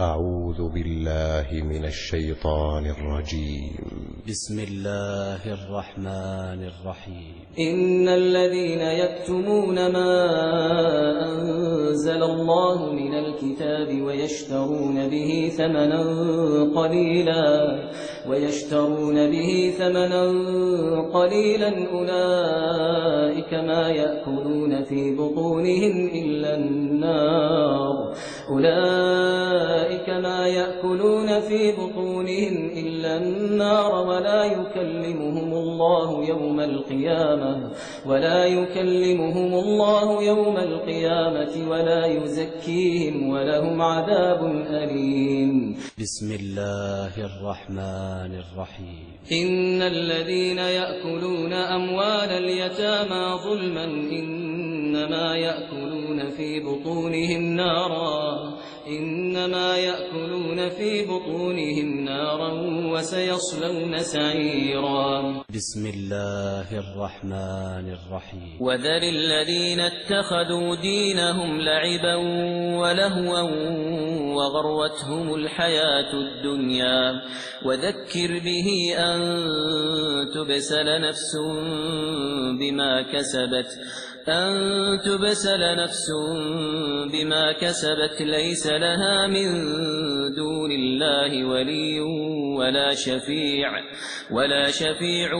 أعوذ بالله من الشيطان الرجيم. بسم الله الرحمن الرحيم. إن الذين يكتمون ما أنزل الله من الكتاب ويشترون به ثمنا قليلا ويشترون به ثمنا قليلا أولئك ما يأكلون في بطونهم إلا النار. أولئك ما يأكلون في بطونهم إلا النار ولا يكلمهم الله يوم القيامة ولا يكلمهم الله يوم القيامة ولا يزكيهم ولهم عذاب أليم. بسم الله الرحمن الرحيم. إن الذين يأكلون أموال اليتامى ظلما إنما يأكلون في بطونهم نارا إنما يأكلون في بطونهم نارا وسيصلون سعيرا. بسم الله الرحمن الرحيم. وذر الذين اتخذوا دينهم لعبا ولهوا وغروتهم الحياة الدنيا. وذكر به أن تبسل نفس بما كسبت. أن تبسل نفس بما كسبت. ليس لها من دون الله ولي ولا شفيع. ولا شفيع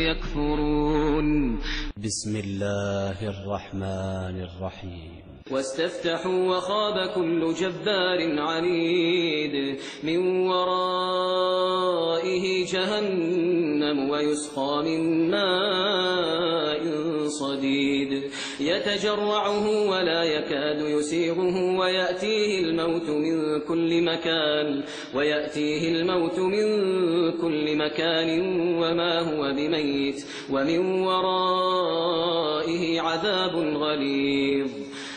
يكفرون. بسم الله الرحمن الرحيم. واستفتحوا وخاب كل جبار عنيد من ورائه جهنم ويسقى من ماء صديد. يتجرعه ولا يكاد يسيغه ويأتيه الموت من كل مكان ويأتيه الموت من كل مكان وما هو بميت ومن ورائه عذاب غليظ.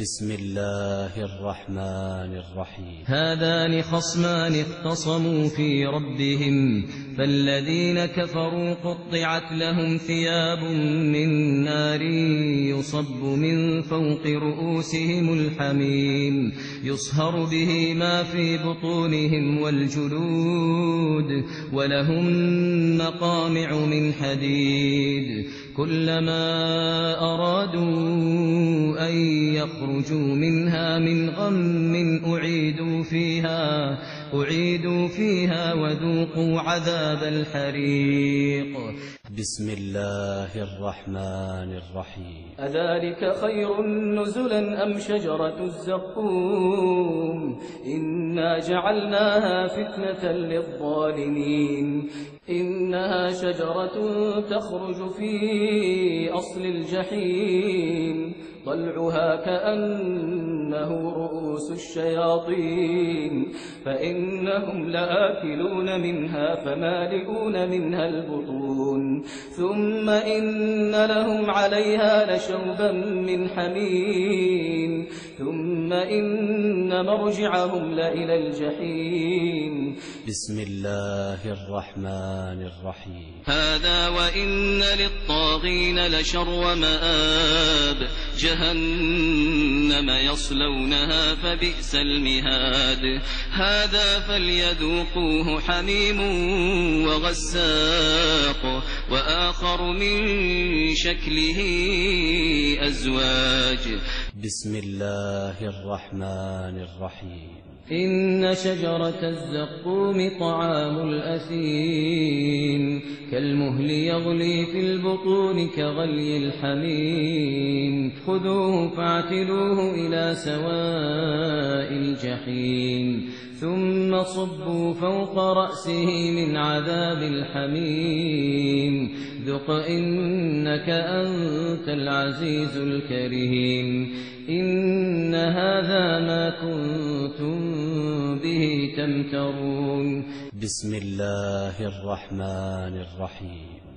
بسم الله الرحمن الرحيم. هذان خصمان اختصموا في ربهم فالذين كفروا قطعت لهم ثياب من نار يصب من فوق رؤوسهم الحميم يصهر به ما في بطونهم والجلود ولهم مقامع من حديد. كلما أرادوا أن يخرجوا منها من غم أعيدوا فيها أعيدوا فيها وذوقوا عذاب الحريق. بسم الله الرحمن الرحيم. أذلك خير نزلا أم شجرة الزقوم؟ إنا جعلناها فتنة للظالمين. إنها شجرة تخرج في أصل الجحيم. طلعها كأنه رؤوس الشياطين فإنهم لآكلون منها فمالئون منها البطون. ثم إن لهم عليها لشوبا من حميم. ثم إن مرجعهم لإلى الجحيم. بسم الله الرحمن الرحيم. هذا وإن للطاغين لشر مآب جهنم يصلونها فبئس المهاد. هذا فليذوقوه حميم وغساق. وآخر من شكله أزواج. بسم الله الرحمن الرحيم. إن شجرة الزقوم طعام الأثيم. كالمهل يغلي في البطون كغلي الحميم. خذوه فاعتلوه إلى سواء الجحيم. ثم صبوا فوق رأسه من عذاب الحميم. ذق إنك أنت العزيز الكريم. إن هذا ما كنتم به تمترون. بسم الله الرحمن الرحيم.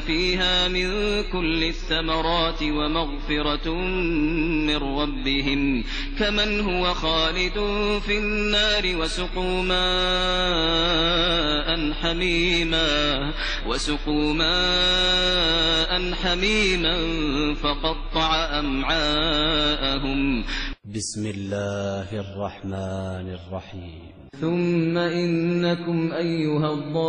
فيها من كل الثمرات ومغفرة من ربهم كمن هو خالد في النار وسقوا ماء حميما وسقوا ماء حميما فقطع أمعاءهم. بسم الله الرحمن الرحيم. ثم إنكم أيها الضالون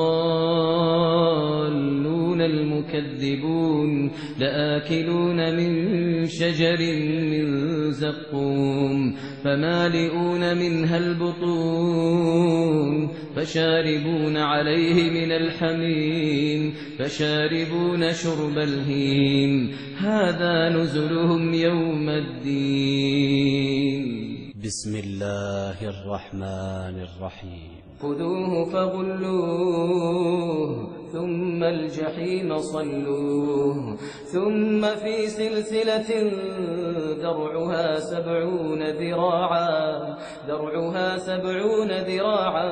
المكذبون لآكلون من شجر من زقوم فمالئون منها البطون فشاربون عليه من الحميم فشاربون شرب الهيم هذا نزلهم يوم الدين بسم الله الرحمن الرحيم. خذوه فغلوه ثم الجحيم صلوه ثم في سلسلة ذرعها سبعون ذراعا ذرعها سبعون ذراعا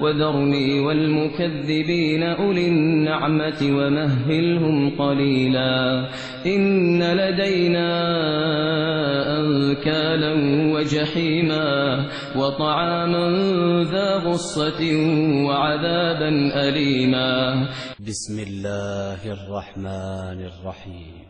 وذرني والمكذبين أولي النعمة ومهلهم قليلا إن لدينا أنكالا وجحيما وطعاما ذا غصة وعذابا أليما بسم الله الرحمن الرحيم.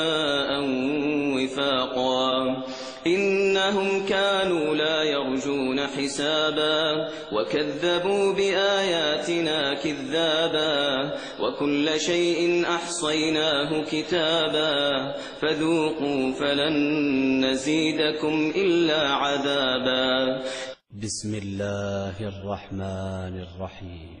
حسابا وكذبوا بآياتنا كذابا وكل شيء أحصيناه كتابا فذوقوا فلن نزيدكم إلا عذابا. بسم الله الرحمن الرحيم.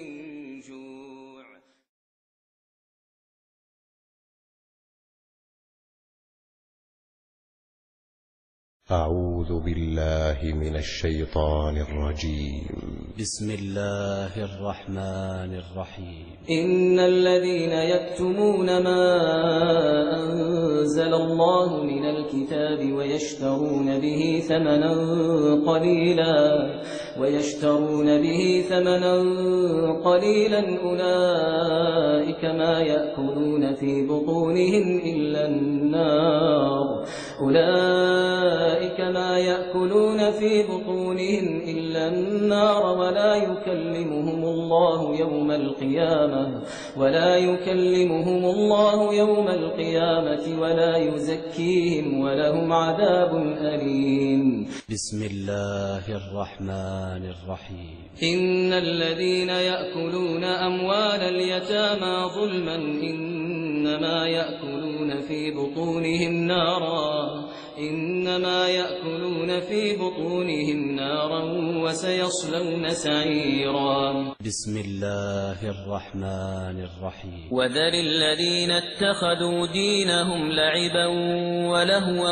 أعوذ بالله من الشيطان الرجيم. بسم الله الرحمن الرحيم. إن الذين يكتمون ما أنزل الله من الكتاب ويشترون به ثمنا قليلا ويشترون به ثمنا قليلا أولئك ما يأكلون في بطونهم إلا النار. أولئك ما يأكلون في بطونهم إلا النار ولا يكلمهم الله يوم القيامة ولا يكلمهم الله يوم القيامة ولا يزكيهم ولهم عذاب أليم. بسم الله الرحمن الرحيم. إن الذين يأكلون أموال اليتامى ظلما إنما يأكلون في بطونهم نارا إنما يأكلون في بطونهم نارا وسيصلون سعيرا. بسم الله الرحمن الرحيم. وذل الذين اتخذوا دينهم لعبا ولهوا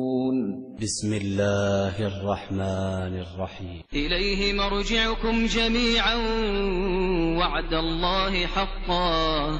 بسم الله الرحمن الرحيم. إليه مرجعكم جميعا وعد الله حقا.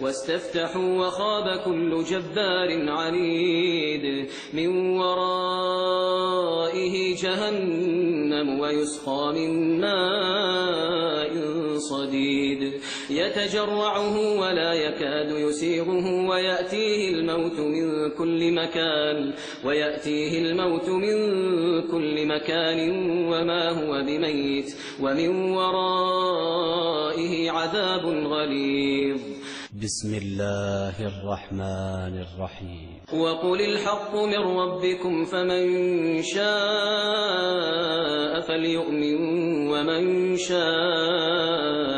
واستفتحوا وخاب كل جبار عنيد من ورائه جهنم ويسقى من ماء صديد. يتجرعه ولا يكاد يسيغه ويأتيه الموت من كل مكان ويأتيه الموت من كل مكان وما هو بميت ومن ورائه عذاب غليظ. بسم الله الرحمن الرحيم. وقل الحق من ربكم فمن شاء فليؤمن ومن شاء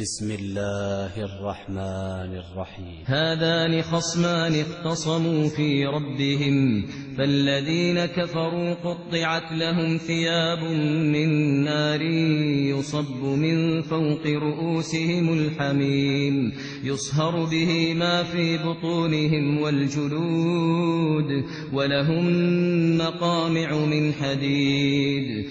بسم الله الرحمن الرحيم. هذان خصمان اختصموا في ربهم فالذين كفروا قطعت لهم ثياب من نار يصب من فوق رؤوسهم الحميم يصهر به ما في بطونهم والجلود ولهم مقامع من حديد.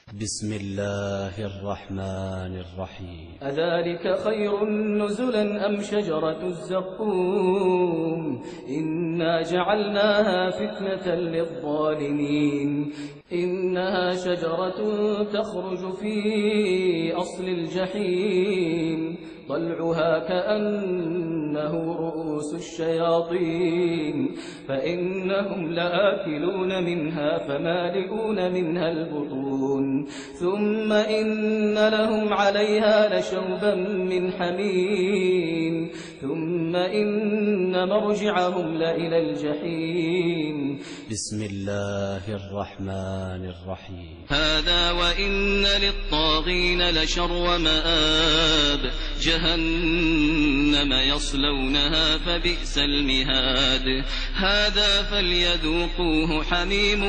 بسم الله الرحمن الرحيم. أذلك خير نزلا أم شجرة الزقوم؟ إنا جعلناها فتنة للظالمين. إنها شجرة تخرج في أصل الجحيم. طلعها كأنه رؤوس الشياطين. فإنهم لآكلون منها فمالئون منها البطون. ثم إن لهم عليها لشوبا من حميم. ثم إن مرجعهم لإلى الجحيم. بسم الله الرحمن الرحيم. هذا وإن للطاغين لشر مآب جهنم يصلونها فبئس المهاد. هذا فليذوقوه حميم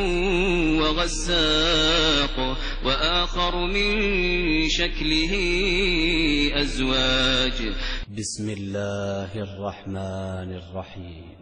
وغساق وآخر من شكله أزواج. بسم الله الرحمن الرحيم.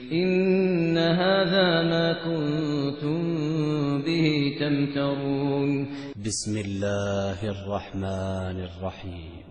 إن هذا ما كنتم به تمترون بسم الله الرحمن الرحيم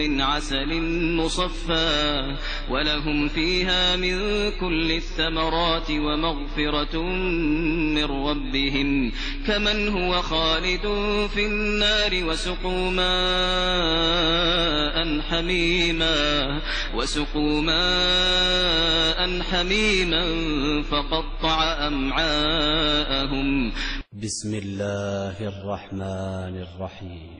من عسل مصفى ولهم فيها من كل الثمرات ومغفرة من ربهم كمن هو خالد في النار وسقوا ماء حميما وسقوا ماء حميما فقطع أمعاءهم. بسم الله الرحمن الرحيم.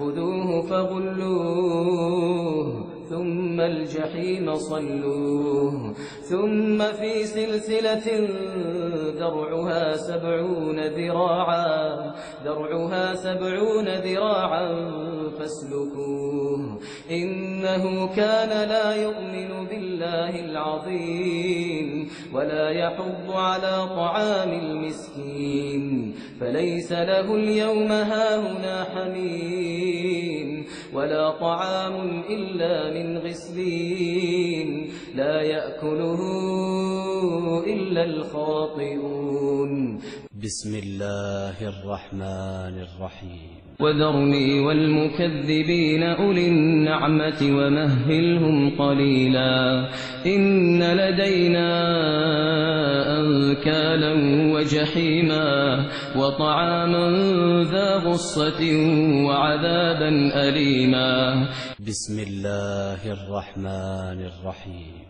خذوه فغلوه ثم الجحيم صلوه ثم في سلسلة ذرعها سبعون ذراعا ذرعها سبعون ذراعا فاسلكوه إنه كان لا يؤمن بالله العظيم ولا يحض على طعام المسكين فليس له اليوم هاهنا حميم. ولا طعام إلا من غسلين. لا يأكله إلا الخاطئون. بسم الله الرحمن الرحيم. وذرني والمكذبين أولي النعمة ومهلهم قليلا إن لدينا أنكالا وجحيما وطعاما ذا غصة وعذابا أليما بسم الله الرحمن الرحيم.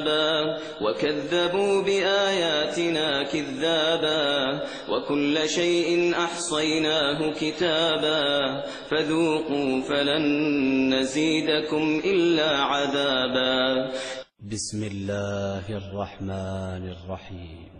حسابا وكذبوا بآياتنا كذابا وكل شيء أحصيناه كتابا فذوقوا فلن نزيدكم إلا عذابا بسم الله الرحمن الرحيم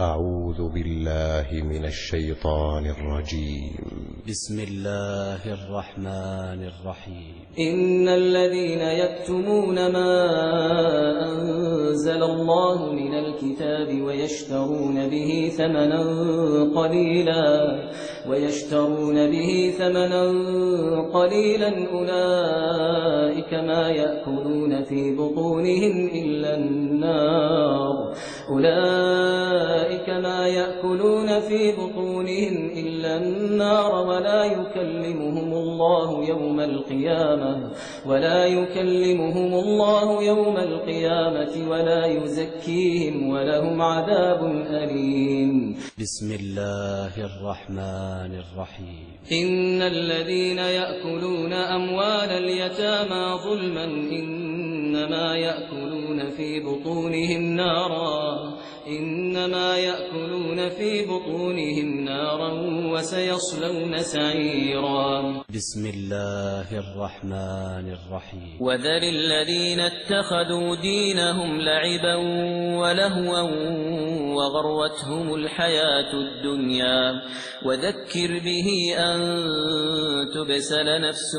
أعوذ بالله من الشيطان الرجيم. بسم الله الرحمن الرحيم. إن الذين يكتمون ما أنزل الله من الكتاب ويشترون به ثمنا قليلا ويشترون به ثمنا قليلا أولئك ما يأكلون في بطونهم إلا النار. أولئك ما يأكلون في بطونهم إلا النار ولا يكلمهم الله يوم القيامة ولا يكلمهم الله يوم القيامة ولا يزكيهم ولهم عذاب أليم. بسم الله الرحمن الرحيم. إن الذين يأكلون أموال اليتامى ظلما إنما يأكلون في بطونهم نارا Gracias. إنما يأكلون في بطونهم نارا وسيصلون سعيرا. بسم الله الرحمن الرحيم. وذل الذين اتخذوا دينهم لعبا ولهوا وغرتهم الحياة الدنيا. وذكر به أن تبسل نفس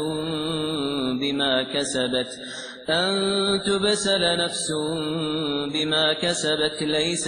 بما كسبت أن تبسل نفس بما كسبت ليس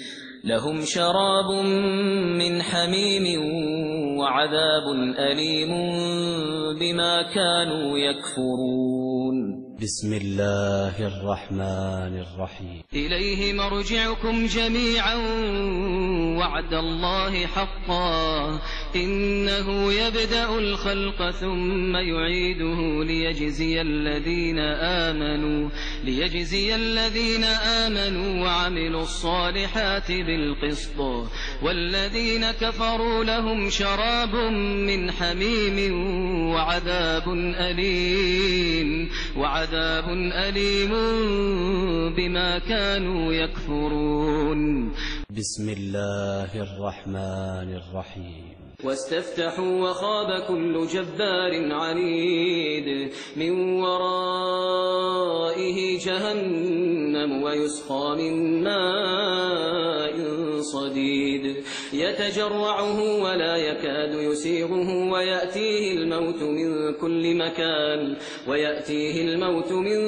لهم شراب من حميم وعذاب أليم بما كانوا يكفرون. بسم الله الرحمن الرحيم. إليه مرجعكم جميعا وعد الله حقا. إنه يبدأ الخلق ثم يعيده ليجزي الذين آمنوا ليجزي الذين آمنوا وعملوا الصالحات بالقسط. والذين كفروا لهم شراب من حميم وعذاب أليم وعذاب أليم بما كانوا يكفرون. بسم الله الرحمن الرحيم. واستفتحوا وخاب كل جبار عنيد من ورائه جهنم ويسقى من ماء صديد. يتجرعه ولا يكاد يسيغه ويأتيه الموت من كل مكان ويأتيه الموت من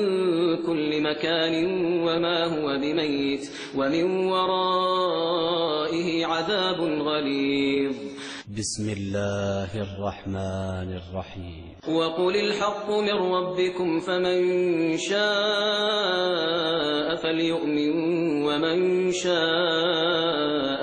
كل مكان وما هو بميت ومن ورائه عذاب غليظ. بسم الله الرحمن الرحيم. وقل الحق من ربكم فمن شاء فليؤمن ومن شاء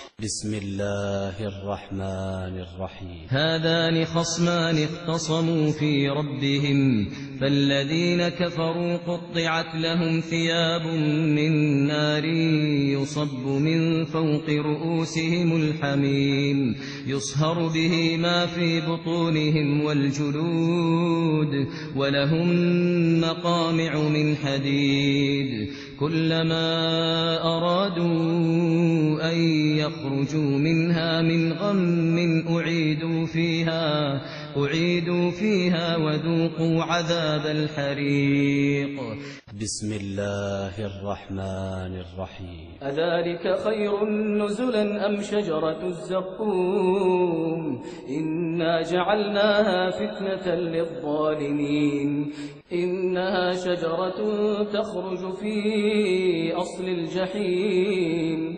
بسم الله الرحمن الرحيم. هذان خصمان اختصموا في ربهم فالذين كفروا قطعت لهم ثياب من نار يصب من فوق رؤوسهم الحميم يصهر به ما في بطونهم والجلود ولهم مقامع من حديد. كلما أرادوا أن يخرجوا منها من غم أعيدوا فيها أعيدوا فيها وذوقوا عذاب الحريق. بسم الله الرحمن الرحيم. أذلك خير نزلا أم شجرة الزقوم؟ إنا جعلناها فتنة للظالمين. إنها شجرة تخرج في أصل الجحيم.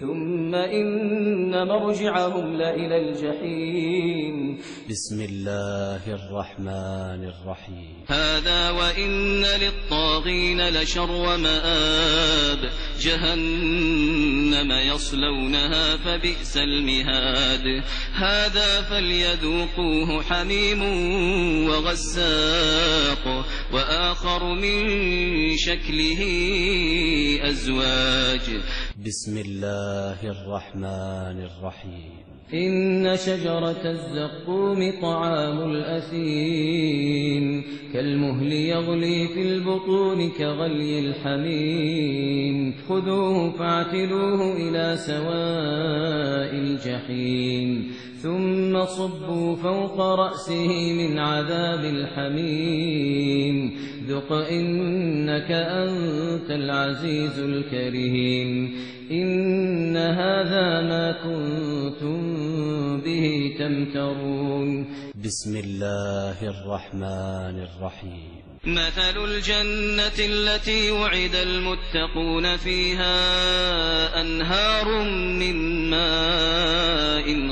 ثم إن مرجعهم لإلى الجحيم. بسم الله الرحمن الرحيم. هذا وإن للطاغين لشر مآب جهنم يصلونها فبئس المهاد. هذا فليذوقوه حميم وغساق وآخر من شكله أزواج. بسم الله الرحمن الرحيم. إن شجرة الزقوم طعام الأثيم كالمهل يغلي في البطون كغلي الحميم. خذوه فاعتلوه إلى سواء الجحيم. ثم صبوا فوق رأسه من عذاب الحميم. ذق إنك أنت العزيز الكريم. إن هذا ما كنتم به تمترون. بسم الله الرحمن الرحيم. مثل الجنة التي وعد المتقون فيها أنهار من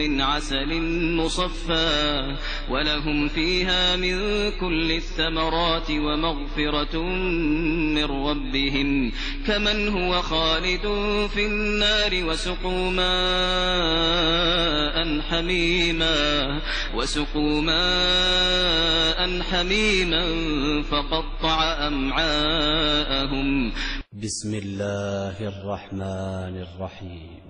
من عسل مصفى ولهم فيها من كل الثمرات ومغفرة من ربهم كمن هو خالد في النار وسقوا ماء حميما وسقوا ماء حميما فقطع أمعاءهم. بسم الله الرحمن الرحيم.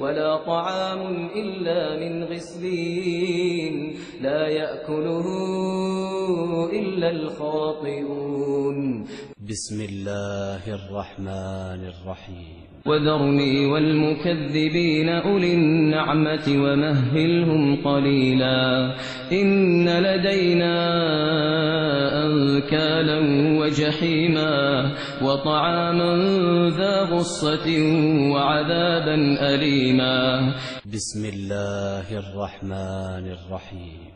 ولا طعام إلا من غسلين. لا يأكله إلا الخاطئون. بسم الله الرحمن الرحيم. وذرني والمكذبين أولي النعمة ومهلهم قليلا إن لدينا أنكالا وجحيما وطعاما ذا غصة وعذابا أليما بسم الله الرحمن الرحيم.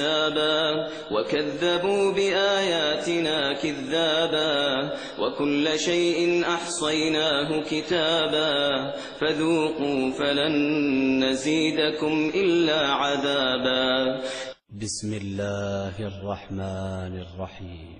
حسابا وكذبوا بآياتنا كذابا وكل شيء أحصيناه كتابا فذوقوا فلن نزيدكم إلا عذابا. بسم الله الرحمن الرحيم.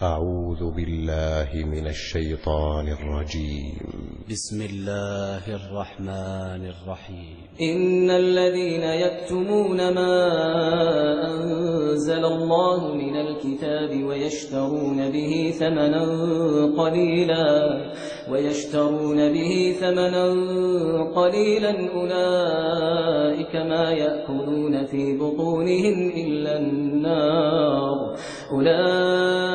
أعوذ بالله من الشيطان الرجيم. بسم الله الرحمن الرحيم. إن الذين يكتمون ما أنزل الله من الكتاب ويشترون به ثمنا قليلا ويشترون به ثمنا قليلا أولئك ما يأكلون في بطونهم إلا النار. أولئك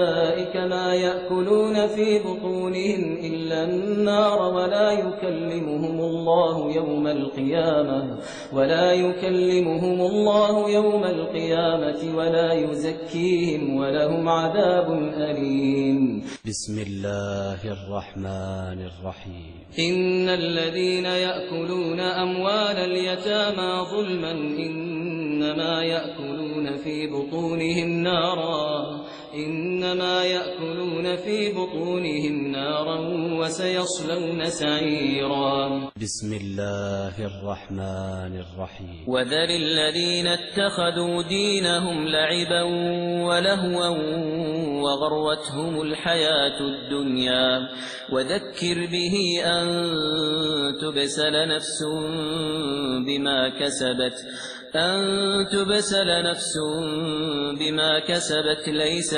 ما يأكلون في بطونهم إلا النار ولا يكلمهم الله يوم القيامة ولا يكلمهم الله يوم القيامة ولا يزكيهم ولهم عذاب أليم. بسم الله الرحمن الرحيم. إن الذين يأكلون أموال اليتامى ظلما إنما يأكلون في بطونهم نارا إنما يأكلون في بطونهم نارا وسيصلون سعيرا. بسم الله الرحمن الرحيم. وذل الذين اتخذوا دينهم لعبا ولهوا وغروتهم الحياة الدنيا. وذكر به أن تبسل نفس بما كسبت أن تبسل نفس بما كسبت ليس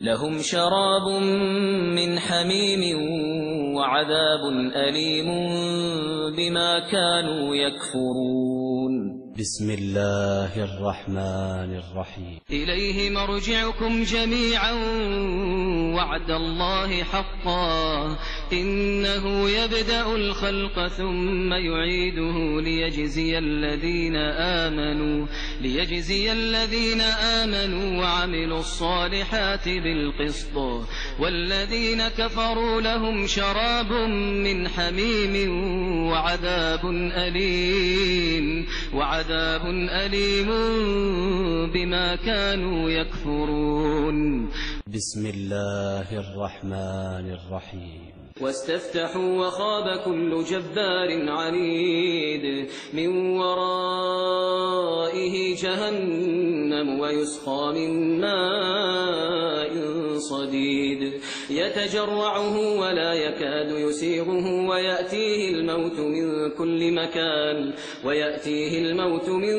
لهم شراب من حميم وعذاب أليم بما كانوا يكفرون. بسم الله الرحمن الرحيم. إليه مرجعكم جميعا وعد الله حقا. إنه يبدأ الخلق ثم يعيده ليجزي الذين آمنوا ليجزي الذين آمنوا وعملوا الصالحات بالقسط. والذين كفروا لهم شراب من حميم وعذاب أليم. وعذاب أليم بما كانوا يكفرون. بسم الله الرحمن الرحيم. واستفتحوا وخاب كل جبار عنيد من ورائه جهنم ويسقى من ماء صديد. يتجرعه ولا يكاد يسيغه ويأتيه الموت من كل مكان ويأتيه الموت من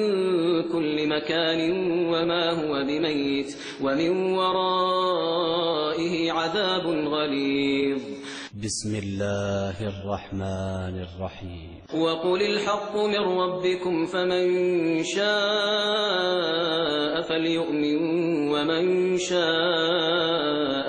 كل مكان وما هو بميت ومن ورائه عذاب غليظ. بسم الله الرحمن الرحيم. وقل الحق من ربكم فمن شاء فليؤمن ومن شاء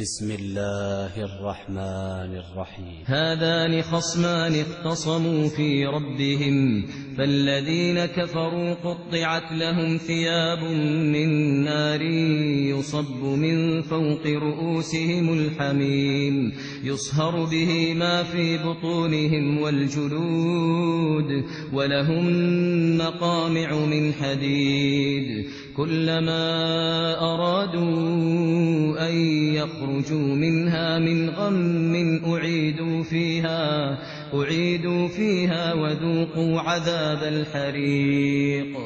بسم الله الرحمن الرحيم. هذان خصمان اختصموا في ربهم فالذين كفروا قطعت لهم ثياب من نار يصب من فوق رؤوسهم الحميم يصهر به ما في بطونهم والجلود ولهم مقامع من حديد. كلما أرادوا أن يخرجوا منها من غم أعيدوا فيها أعيدوا فيها وذوقوا عذاب الحريق.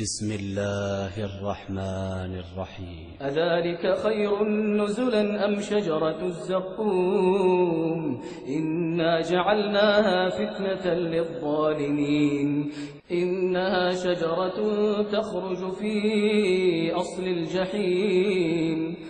بسم الله الرحمن الرحيم. أذلك خير نزلا أم شجرة الزقوم؟ إنا جعلناها فتنة للظالمين. إنها شجرة تخرج في أصل الجحيم.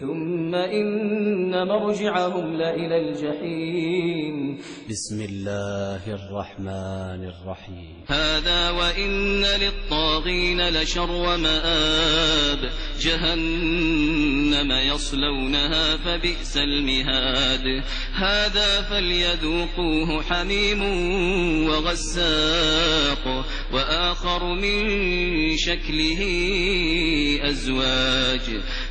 ثم إن مرجعهم لإلى الجحيم. بسم الله الرحمن الرحيم. هذا وإن للطاغين لشر مآب جهنم يصلونها فبئس المهاد. هذا فليذوقوه حميم وغساق وآخر من شكله أزواج.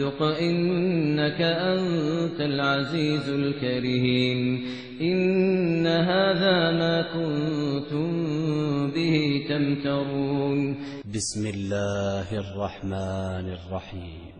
ذق إنك أنت العزيز الكريم. إن هذا ما كنتم به تمترون. بسم الله الرحمن الرحيم.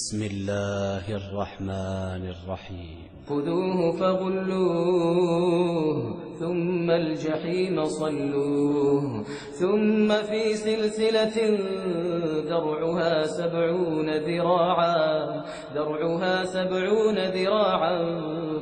بسم الله الرحمن الرحيم. خذوه فغلوه ثم الجحيم صلوه ثم في سلسلة ذرعها سبعون ذراعا ذرعها سبعون ذراعا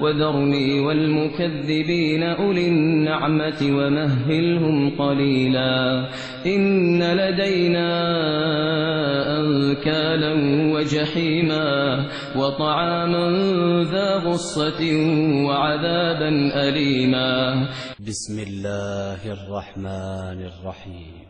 وذرني والمكذبين أولي النعمة ومهلهم قليلا إن لدينا أنكالا وجحيما وطعاما ذا غصة وعذابا أليما بسم الله الرحمن الرحيم.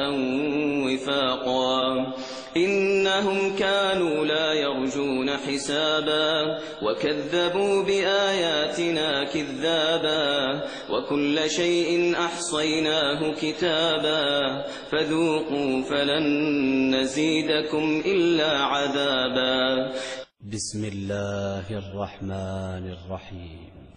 يرجون حسابا وكذبوا بآياتنا كذابا وكل شيء أحصيناه كتابا فذوقوا فلن نزيدكم إلا عذابا. بسم الله الرحمن الرحيم.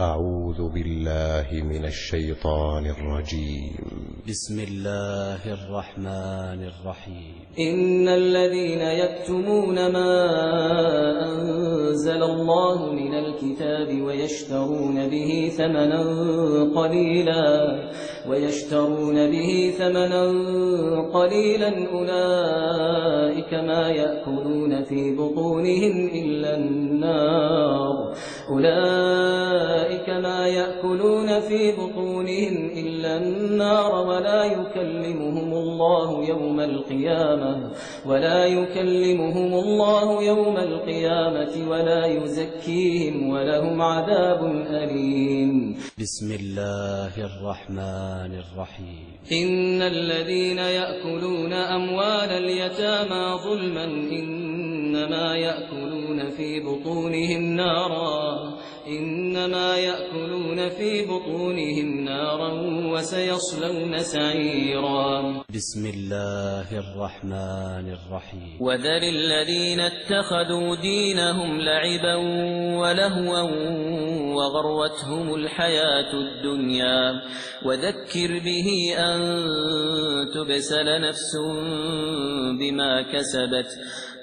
أعوذ بالله من الشيطان الرجيم. بسم الله الرحمن الرحيم. إن الذين يكتمون ما أنزل الله من الكتاب ويشترون به ثمنا قليلا ويشترون به ثمنا قليلا أولئك ما يأكلون في بطونهم إلا النار. أولئك ما يأكلون في بطونهم إلا النار ولا يكلمهم الله يوم القيامة ولا يكلمهم الله يوم القيامة ولا يزكيهم ولهم عذاب أليم. بسم الله الرحمن الرحيم. إن الذين يأكلون أموال اليتامى ظلما إنما يأكلون في بطونهم نارا إنما يأكلون في بطونهم نارا وسيصلون سعيرا. بسم الله الرحمن الرحيم. وذل الذين اتخذوا دينهم لعبا ولهوا وغروتهم الحياة الدنيا. وذكر به أن تبسل نفس بما كسبت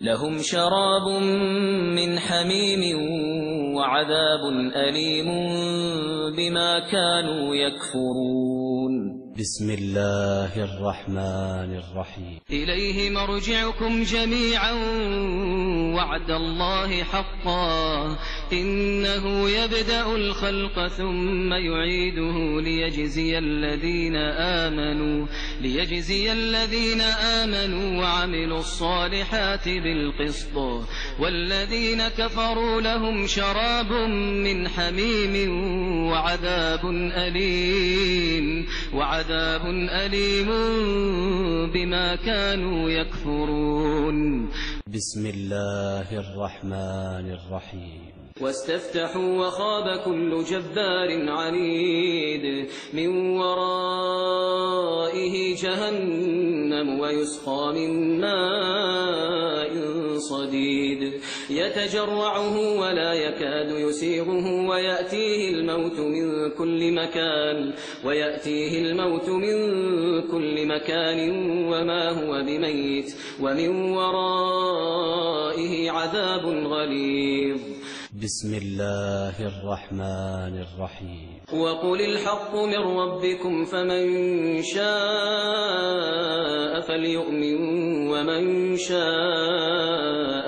لهم شراب من حميم وعذاب أليم بما كانوا يكفرون. بسم الله الرحمن الرحيم. إليه مرجعكم جميعا وعد الله حقا. إنه يبدأ الخلق ثم يعيده ليجزي الذين آمنوا ليجزي الذين آمنوا وعملوا الصالحات بالقسط. والذين كفروا لهم شراب من حميم وعذاب أليم. وعذاب أليم بما كانوا يكفرون. بسم الله الرحمن الرحيم. واستفتحوا وخاب كل جبار عنيد من ورائه جهنم ويسقى من ماء صديد. يتجرعه ولا يكاد يسيغه ويأتيه الموت من كل مكان ويأتيه الموت من كل مكان وما هو بميت ومن ورائه عذاب غليظ. بسم الله الرحمن الرحيم. وقل الحق من ربكم فمن شاء فليؤمن ومن شاء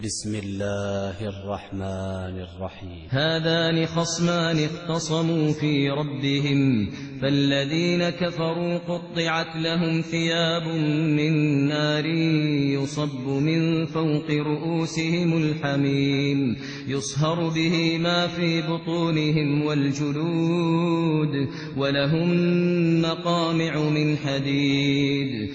بسم الله الرحمن الرحيم. هذان خصمان اختصموا في ربهم فالذين كفروا قطعت لهم ثياب من نار يصب من فوق رؤوسهم الحميم يصهر به ما في بطونهم والجلود ولهم مقامع من حديد.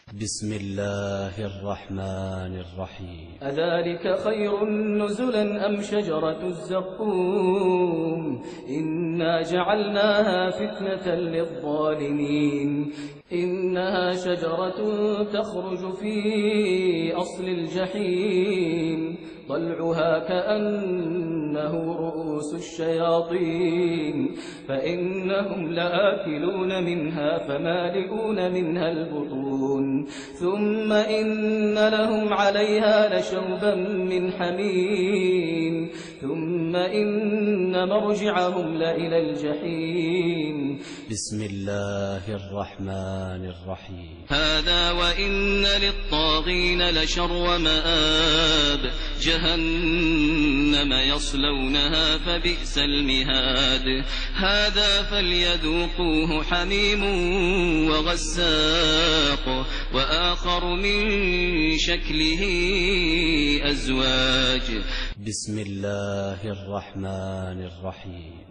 بسم الله الرحمن الرحيم. أذلك خير نزلا أم شجرة الزقوم؟ إنا جعلناها فتنة للظالمين. إنها شجرة تخرج في أصل الجحيم. طلعها كأنه رؤوس الشياطين. فإنهم لآكلون منها فمالئون منها البطون. ثم إن لهم عليها لشوبا من حميم. ثم إن مرجعهم لإلى الجحيم. بسم الله الرحمن الرحيم. هذا وإن للطاغين لشر مآب جهنم يصلونها فبئس المهاد. هذا فليذوقوه حميم وغساق. وآخر من شكله أزواج. بسم الله الرحمن الرحيم.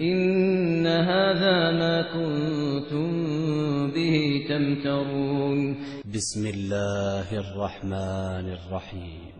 إن هذا ما كنتم به تمترون بسم الله الرحمن الرحيم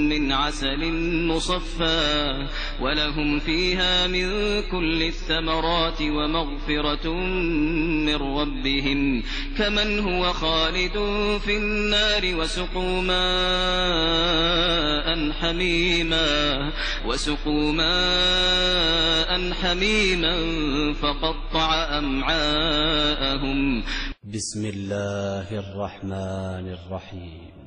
من عسل مصفى ولهم فيها من كل الثمرات ومغفرة من ربهم كمن هو خالد في النار وسقوا ماء حميما وسقوا ماء حميما فقطع أمعاءهم. بسم الله الرحمن الرحيم.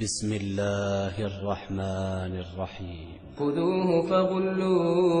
بسم الله الرحمن الرحيم. خذوه فغلوه.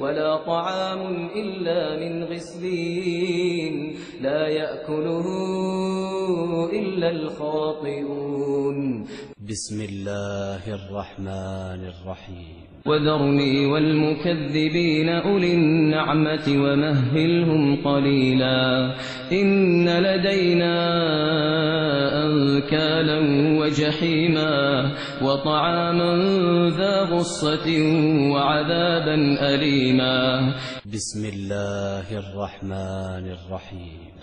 ولا طعام إلا من غسلين لا يأكله إلا الخاطئون. بسم الله الرحمن الرحيم. وذرني والمكذبين أولي النعمة ومهلهم قليلا إن لدينا أنكالا وجحيما وطعاما ذا غصة وعذابا أليما بسم الله الرحمن الرحيم.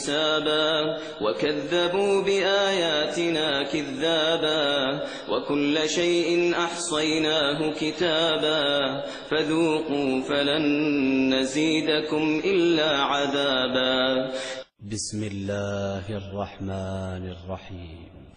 حسابا وكذبوا بآياتنا كذابا وكل شيء أحصيناه كتابا فذوقوا فلن نزيدكم إلا عذابا. بسم الله الرحمن الرحيم.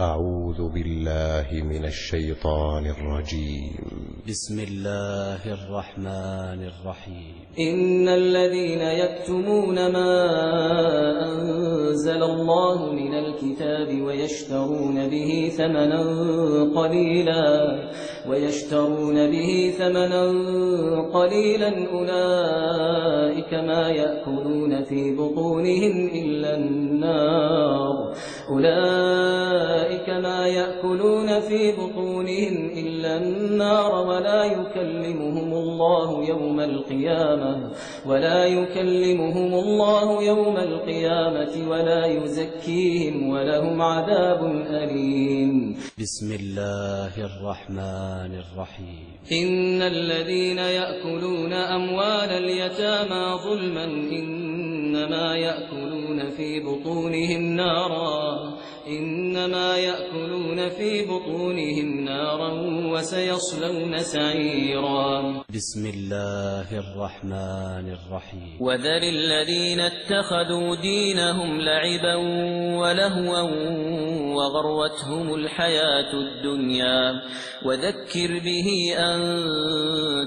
أعوذ بالله من الشيطان الرجيم. بسم الله الرحمن الرحيم. إن الذين يكتمون ما أنزل الله من الكتاب ويشترون به ثمنا قليلا ويشترون به ثمنا قليلا أولئك ما يأكلون في بطونهم إلا النار. أولئك ما يأكلون في بطونهم إلا النار ولا يكلمهم الله يوم القيامة ولا يكلمهم الله يوم القيامة ولا يزكيهم ولهم عذاب أليم. بسم الله الرحمن الرحيم. إن الذين يأكلون أموال اليتامى ظلما إنما يأكلون في بطونهم نارا Gracias. إنما يأكلون في بطونهم نارا وسيصلون سعيرا. بسم الله الرحمن الرحيم. وذر الذين اتخذوا دينهم لعبا ولهوا وغروتهم الحياة الدنيا. وذكر به أن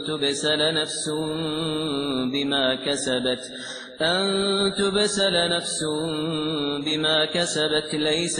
تبسل نفس بما كسبت أن تبسل نفس بما كسبت ليس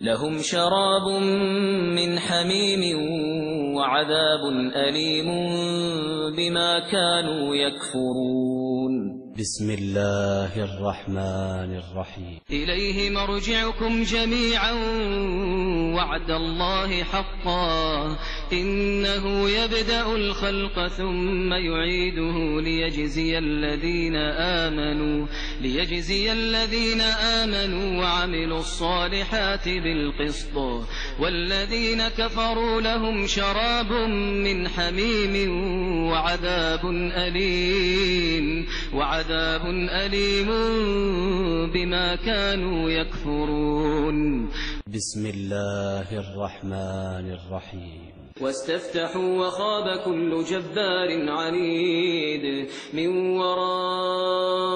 لهم شراب من حميم وعذاب أليم بما كانوا يكفرون. بسم الله الرحمن الرحيم. إليه مرجعكم جميعا وعد الله حقا. إنه يبدأ الخلق ثم يعيده ليجزي الذين آمنوا ليجزي الذين آمنوا وعملوا الصالحات بالقسط. والذين كفروا لهم شراب من حميم وعذاب أليم. وعذاب أليم بما كانوا يكفرون. بسم الله الرحمن الرحيم. واستفتحوا وخاب كل جبار عنيد من ورائه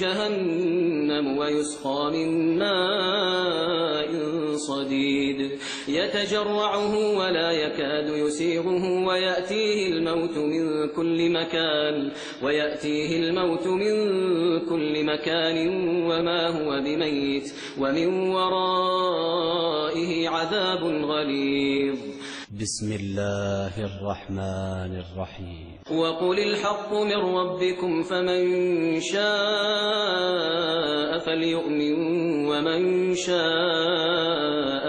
جهنم ويسقى من ماء صديد. يتجرعه ولا يكاد يسيغه ويأتيه الموت من كل مكان ويأتيه الموت من كل مكان وما هو بميت ومن ورائه عذاب غليظ. بسم الله الرحمن الرحيم. وقل الحق من ربكم فمن شاء فليؤمن ومن شاء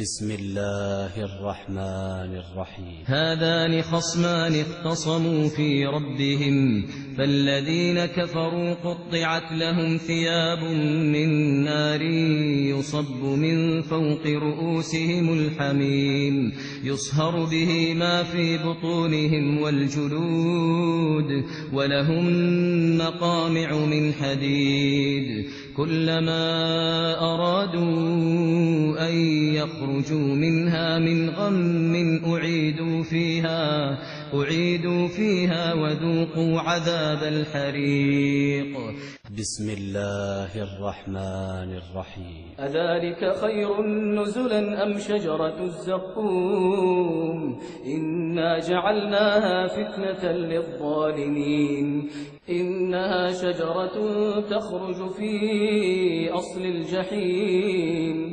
بسم الله الرحمن الرحيم. هذان خصمان اختصموا في ربهم فالذين كفروا قطعت لهم ثياب من نار يصب من فوق رؤوسهم الحميم. يصهر به ما في بطونهم والجلود ولهم مقامع من حديد. كلما أرادوا أن يخرجوا منها من غم أعيدوا فيها أعيدوا فيها وذوقوا عذاب الحريق. بسم الله الرحمن الرحيم. أذلك خير نزلا أم شجرة الزقوم؟ إنا جعلناها فتنة للظالمين. إنها شجرة تخرج في أصل الجحيم.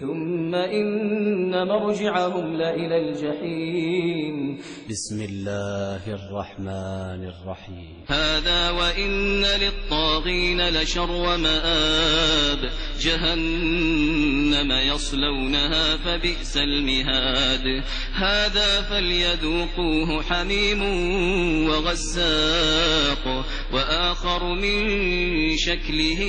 ثم إن مرجعهم لإلى الجحيم. بسم الله الرحمن الرحيم. هذا وإن للطاغين لشر مآب جهنم يصلونها فبئس المهاد. هذا فليذوقوه حميم وغساق وآخر من شكله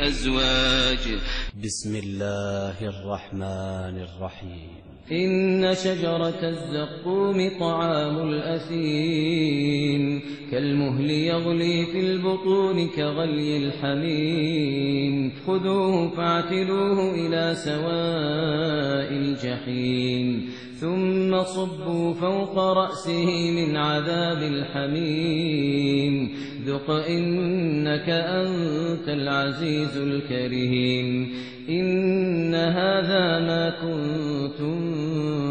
أزواج. بسم الله الرحمن الرحيم. إن شجرة الزقوم طعام الأثيم كالمهل يغلي في البطون كغلي الحميم. خذوه فاعتلوه إلى سواء الجحيم. ثم صبوا فوق رأسه من عذاب الحميم. ذق إنك أنت العزيز الكريم. إن هذا ما كنتم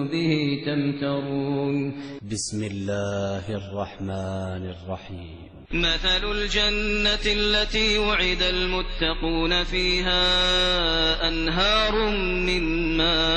به تمترون. بسم الله الرحمن الرحيم. مثل الجنة التي وعد المتقون فيها أنهار من ماء.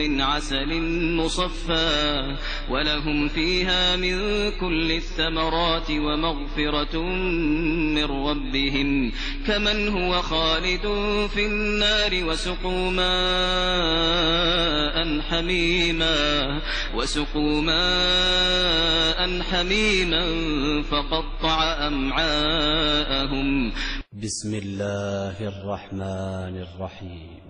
من عسل مصفى ولهم فيها من كل الثمرات ومغفرة من ربهم كمن هو خالد في النار وسقوا ماء حميما وسقوا ماء حميما فقطع أمعاءهم. بسم الله الرحمن الرحيم.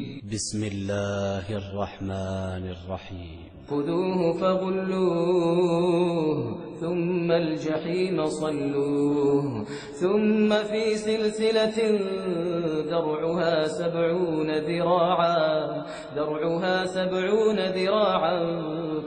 بسم الله الرحمن الرحيم. خذوه فغلوه ثم الجحيم صلوه ثم في سلسلة ذرعها سبعون ذراعا ذرعها سبعون ذراعا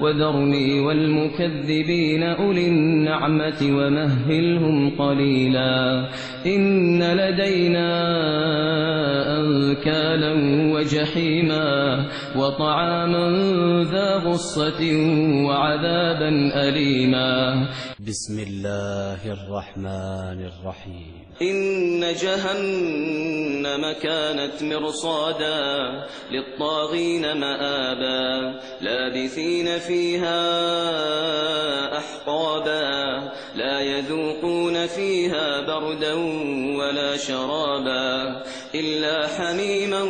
وذرني والمكذبين أولي النعمة ومهلهم قليلا إن لدينا أنكالا وجحيما وطعاما ذا غصة وعذابا أليما بسم الله الرحمن الرحيم. إن جهنم كانت مرصادا للطاغين مآبا لابثين فيها أحقابا لا يذوقون فيها بردا ولا شرابا إلا حميما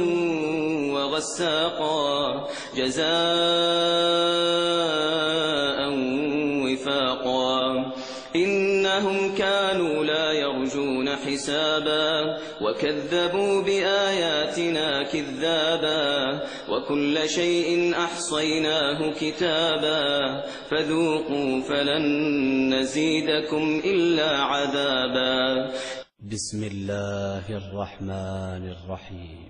وغساقا جزاء وفاقا. إنهم كانوا لا يرجون حسابا وكذبوا بآياتنا كذابا وكل شيء أحصيناه كتابا فذوقوا فلن نزيدكم إلا عذابا. بسم الله الرحمن الرحيم.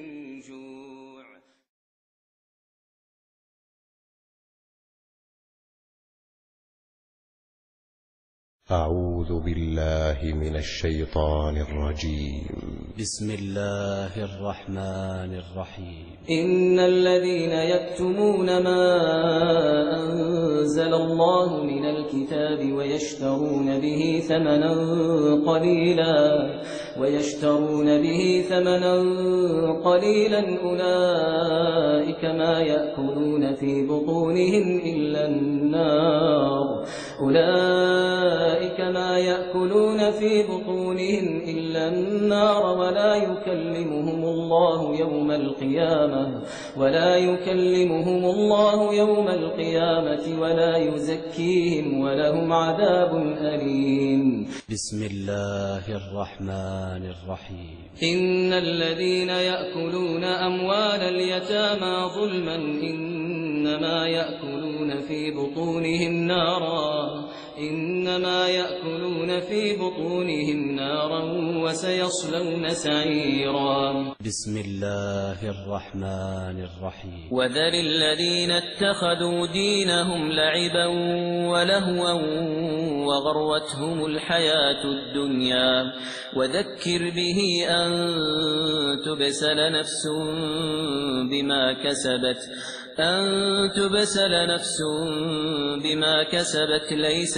أعوذ بالله من الشيطان الرجيم. بسم الله الرحمن الرحيم. إن الذين يكتمون ما أنزل الله من الكتاب ويشترون به ثمنا قليلا ويشترون به ثمنا قليلا أولئك ما يأكلون في بطونهم إلا النار. أولئك ما يأكلون في بطونهم إلا النار ولا يكلمهم الله يوم القيامة ولا يكلمهم الله يوم القيامة ولا يزكيهم ولهم عذاب أليم. بسم الله الرحمن الرحيم. إن الذين يأكلون أموال اليتامى ظلما إنما يأكلون في بطونهم نارا إنما يأكلون في بطونهم نارا وسيصلون سعيرا. بسم الله الرحمن الرحيم. وذل الذين اتخذوا دينهم لعبا ولهوا وغروتهم الحياة الدنيا. وذكر به أن تبسل نفس بما كسبت أن تبسل نفس بما كسبت ليس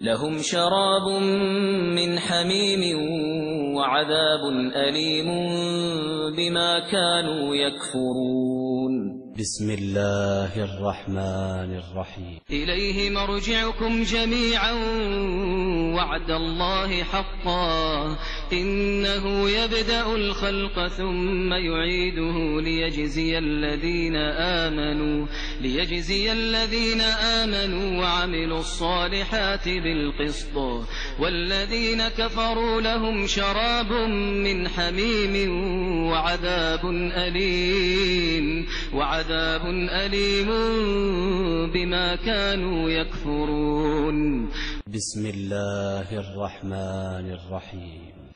لهم شراب من حميم وعذاب أليم بما كانوا يكفرون. بسم الله الرحمن الرحيم. إليه مرجعكم جميعا وعد الله حقا. إنه يبدأ الخلق ثم يعيده ليجزي الذين آمنوا ليجزي الذين آمنوا وعملوا الصالحات بالقسط. والذين كفروا لهم شراب من حميم وعذاب أليم. وعذاب أليم بما كانوا يكفرون. بسم الله الرحمن الرحيم.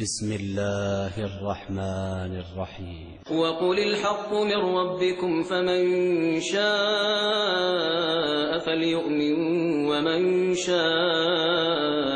بسم الله الرحمن الرحيم. وقل الحق من ربكم فمن شاء فليؤمن ومن شاء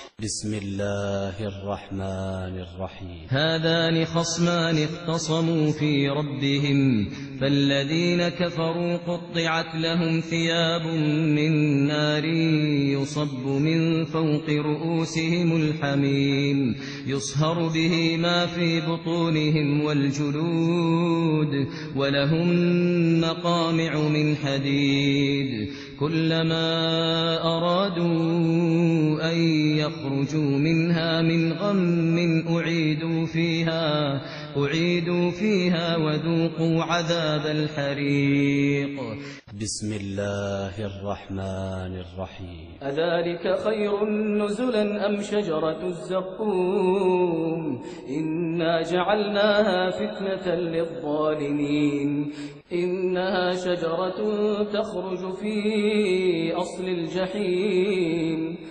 بسم الله الرحمن الرحيم. هذان خصمان اختصموا في ربهم فالذين كفروا قطعت لهم ثياب من نار يصب من فوق رؤوسهم الحميم يصهر به ما في بطونهم والجلود ولهم مقامع من حديد. كلما أرادوا أن يخرجوا منها من غم أعيدوا فيها أعيدوا فيها وذوقوا عذاب الحريق. بسم الله الرحمن الرحيم. أذلك خير نزلا أم شجرة الزقوم؟ إنا جعلناها فتنة للظالمين. إنها شجرة تخرج في أصل الجحيم.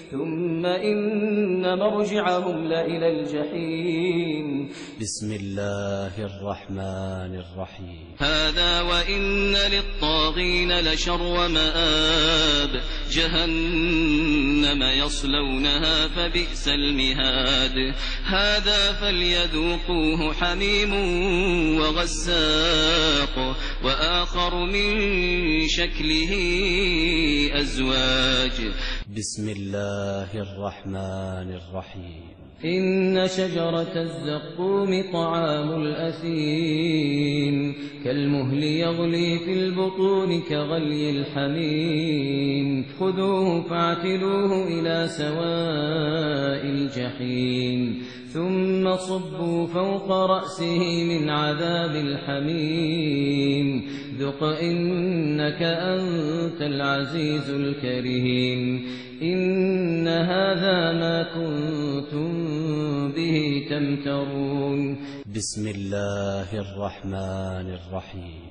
ثم إن مرجعهم لإلى الجحيم. بسم الله الرحمن الرحيم. هذا وإن للطاغين لشر مآب جهنم يصلونها فبئس المهاد. هذا فليذوقوه حميم وغساق وآخر من شكله أزواج. بسم الله الرحمن الرحيم. إن شجرة الزقوم طعام الأثيم كالمهل يغلي في البطون كغلي الحميم. خذوه فاعتلوه إلى سواء الجحيم ثم صبوا فوق رأسه من عذاب الحميم. ذق إنك أنت العزيز الكريم. إن هذا ما كنتم به تمترون. بسم الله الرحمن الرحيم.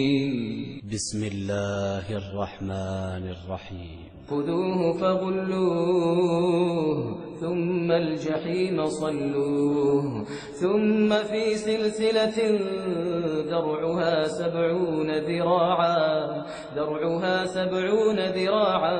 بسم الله الرحمن الرحيم. خذوه فغلوه ثم الجحيم صلوه ثم في سلسلة ذرعها سبعون ذراعا ذرعها سبعون ذراعا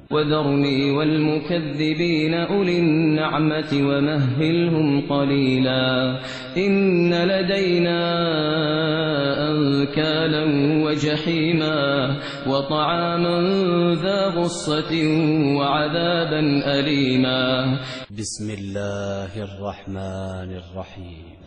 وذرني والمكذبين أولي النعمة ومهلهم قليلا إن لدينا أنكالا وجحيما وطعاما ذا غصة وعذابا أليما بسم الله الرحمن الرحيم.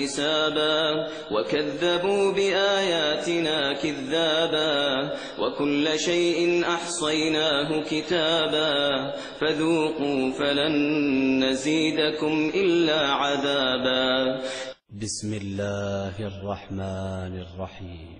حسابا وكذبوا بآياتنا كذابا وكل شيء أحصيناه كتابا فذوقوا فلن نزيدكم إلا عذابا. بسم الله الرحمن الرحيم.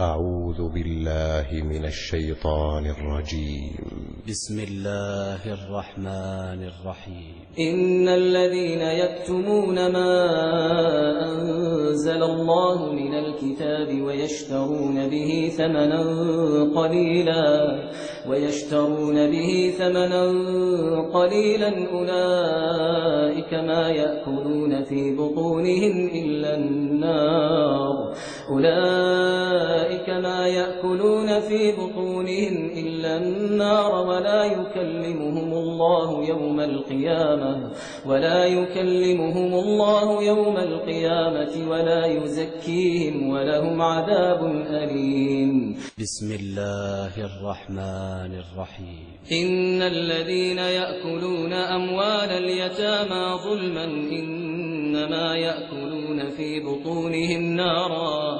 أعوذ بالله من الشيطان الرجيم. بسم الله الرحمن الرحيم. إن الذين يكتمون ما أنزل الله من الكتاب ويشترون به ثمنا قليلا ويشترون به ثمنا قليلا أولئك ما يأكلون في بطونهم إلا النار. أولئك ما يأكلون في بطونهم إلا النار ولا يكلمهم الله يوم القيامة ولا يكلمهم الله يوم القيامة ولا يزكيهم ولهم عذاب أليم. بسم الله الرحمن الرحيم. إن الذين يأكلون أموال اليتامى ظلما إنما يأكلون في بطونهم نارا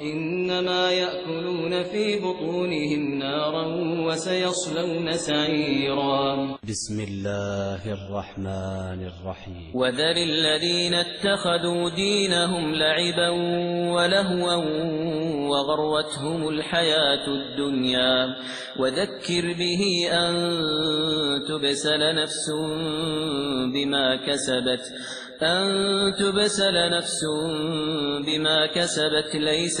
إنما يأكلون في بطونهم نارا وسيصلون سعيرا. بسم الله الرحمن الرحيم. وذر الذين اتخذوا دينهم لعبا ولهوا وغرتهم الحياة الدنيا. وذكر به أن تبسل نفس بما كسبت أن تبسل نفس بما كسبت ليس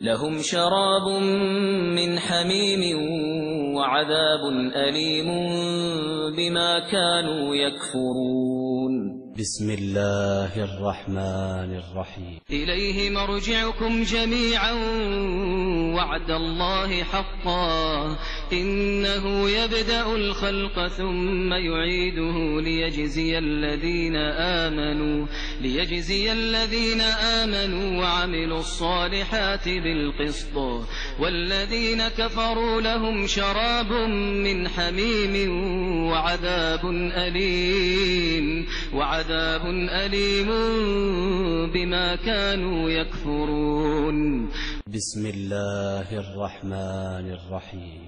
لهم شراب من حميم وعذاب أليم بما كانوا يكفرون. بسم الله الرحمن الرحيم. إليه مرجعكم جميعا وعد الله حقا. إنه يبدأ الخلق ثم يعيده ليجزي الذين آمنوا ليجزي الذين آمنوا وعملوا الصالحات بالقسط. والذين كفروا لهم شراب من حميم وعذاب أليم. وعذاب أليم بما كانوا يكفرون. بسم الله الرحمن الرحيم.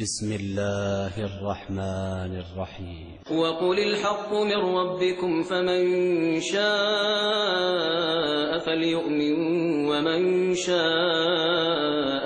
بسم الله الرحمن الرحيم. وقل الحق من ربكم فمن شاء فليؤمن ومن شاء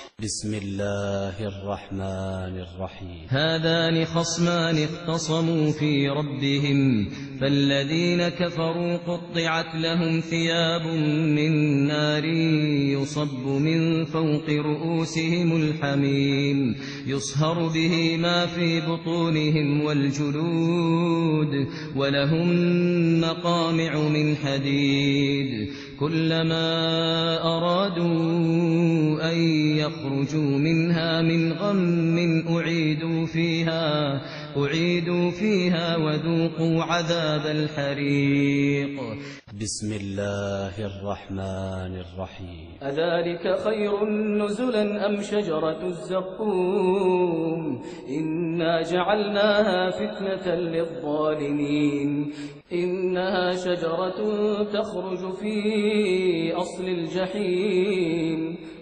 بسم الله الرحمن الرحيم. هذان خصمان اختصموا في ربهم فالذين كفروا قطعت لهم ثياب من نار يصب من فوق رؤوسهم الحميم يصهر به ما في بطونهم والجلود ولهم مقامع من حديد. كلما أرادوا أن يخرجوا منها من غم أعيدوا فيها أعيدوا فيها وذوقوا عذاب الحريق. بسم الله الرحمن الرحيم. أذلك خير نزلا أم شجرة الزقوم؟ إنا جعلناها فتنة للظالمين. إنها شجرة تخرج في أصل الجحيم.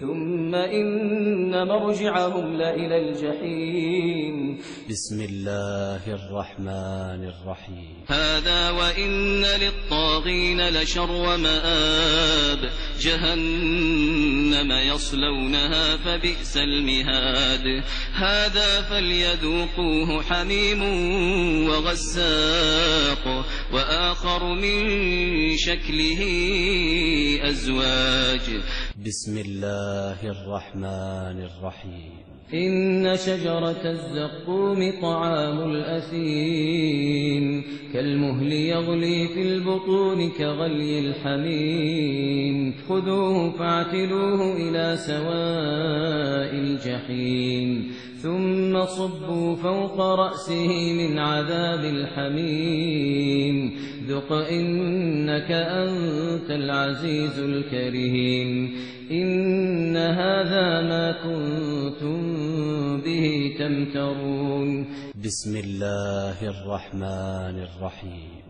ثم إن مرجعهم لإلى الجحيم. بسم الله الرحمن الرحيم. هذا وإن للطاغين لشر مآب جهنم يصلونها فبئس المهاد. هذا فليذوقوه حميم وغساق وآخر من شكله أزواج. بسم الله الرحمن الرحيم. إن شجرة الزقوم طعام الأثيم كالمهل يغلي في البطون كغلي الحميم. خذوه فاعتلوه إلى سواء الجحيم. ثم صبوا فوق رأسه من عذاب الحميم. ذق إنك أنت العزيز الكريم. إن هذا ما كنتم به تمترون. بسم الله الرحمن الرحيم.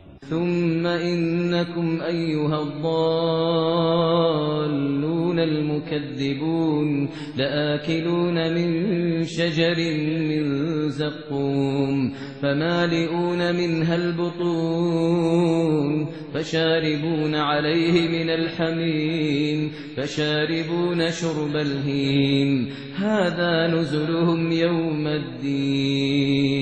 ثم إنكم أيها الضالون المكذبون لآكلون من شجر من زقوم فمالئون منها البطون فشاربون عليه من الحميم فشاربون شرب الهيم هذا نزلهم يوم الدين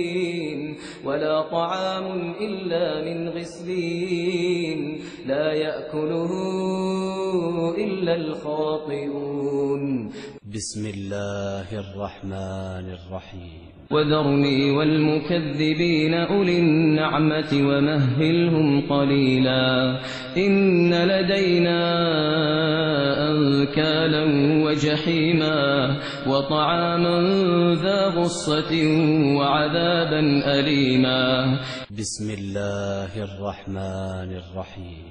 ولا طعام إلا من غسلين. لا يأكله إلا الخاطئون. بسم الله الرحمن الرحيم. وذرني والمكذبين أولي النعمة ومهلهم قليلا إن لدينا أنكالا وجحيما وطعاما ذا غصة وعذابا أليما بسم الله الرحمن الرحيم.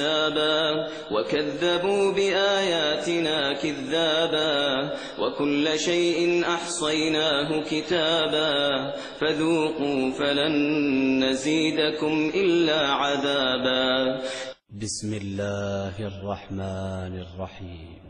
حسابا وكذبوا بآياتنا كذابا وكل شيء أحصيناه كتابا فذوقوا فلن نزيدكم إلا عذابا. بسم الله الرحمن الرحيم.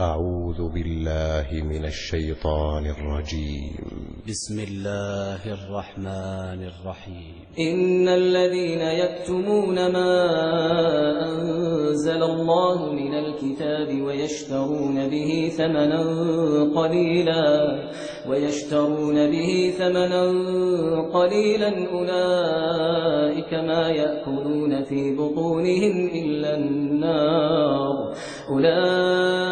أعوذ بالله من الشيطان الرجيم. بسم الله الرحمن الرحيم. إن الذين يكتمون ما أنزل الله من الكتاب ويشترون به ثمنا قليلا ويشترون به ثمنا قليلا أولئك ما يأكلون في بطونهم إلا النار. أولئك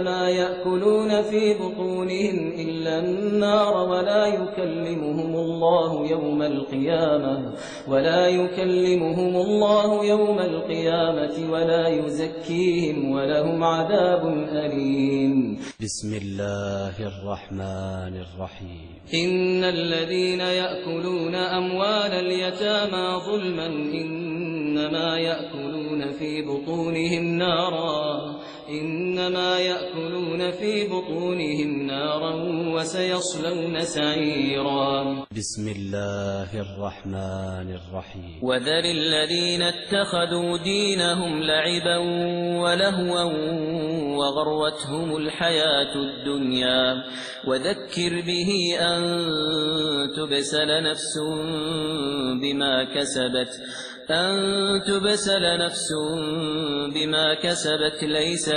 ما يأكلون في بطونهم إلا النار ولا يكلمهم الله يوم القيامة ولا يكلمهم الله يوم القيامة ولا يزكيهم ولهم عذاب أليم. بسم الله الرحمن الرحيم. إن الذين يأكلون أموال اليتامى ظلما إنما يأكلون في بطونهم نارا إنما يأكلون في بطونهم نارا وسيصلون سعيرا. بسم الله الرحمن الرحيم. وذر الذين اتخذوا دينهم لعبا ولهوا وغرتهم الحياة الدنيا. وذكر به أن تبسل نفس بما كسبت أن تبسل نفس بما كسبت ليس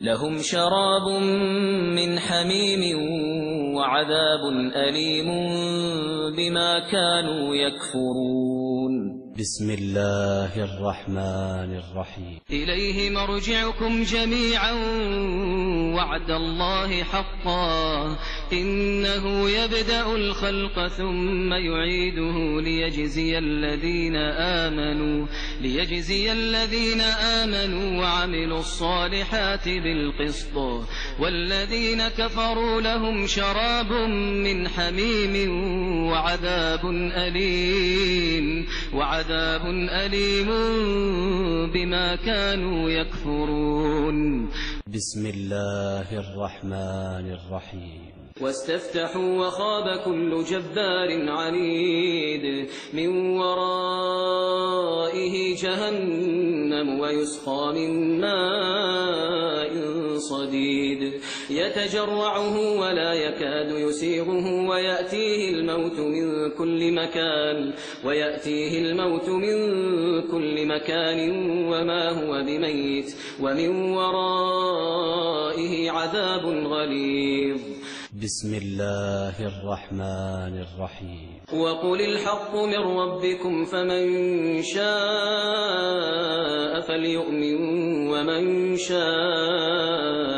لهم شراب من حميم وعذاب أليم بما كانوا يكفرون. بسم الله الرحمن الرحيم. إليه مرجعكم جميعا وعد الله حقا. إنه يبدأ الخلق ثم يعيده ليجزي الذين آمنوا ليجزي الذين آمنوا وعملوا الصالحات بالقسط. والذين كفروا لهم شراب من حميم وعذاب أليم. وعذاب أليم بما كانوا يكفرون. بسم الله الرحمن الرحيم. واستفتحوا وخاب كل جبار عنيد من ورائه جهنم ويسقى من ماء صديد. يتجرعه ولا يكاد يسيغه ويأتيه الموت من كل مكان ويأتيه الموت من كل مكان وما هو بميت ومن ورائه عذاب غليظ. بسم الله الرحمن الرحيم. وقل الحق من ربكم فمن شاء فليؤمن ومن شاء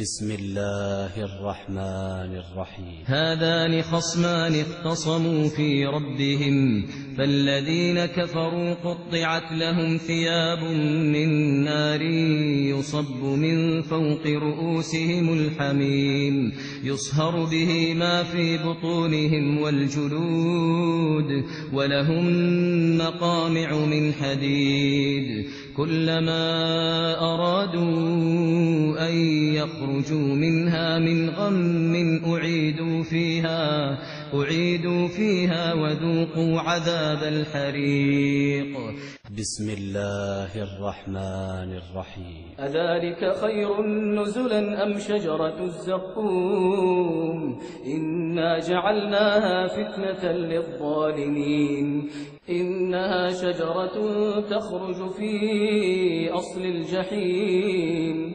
بسم الله الرحمن الرحيم. هذان خصمان اختصموا في ربهم فالذين كفروا قطعت لهم ثياب من نار يصب من فوق رؤوسهم الحميم يصهر به ما في بطونهم والجلود ولهم مقامع من حديد. كلما أرادوا أن يخرجوا منها من غم أعيدوا فيها أعيدوا فيها وذوقوا عذاب الحريق. بسم الله الرحمن الرحيم. أذلك خير نزلا أم شجرة الزقوم؟ إنا جعلناها فتنة للظالمين. إنها شجرة تخرج في أصل الجحيم.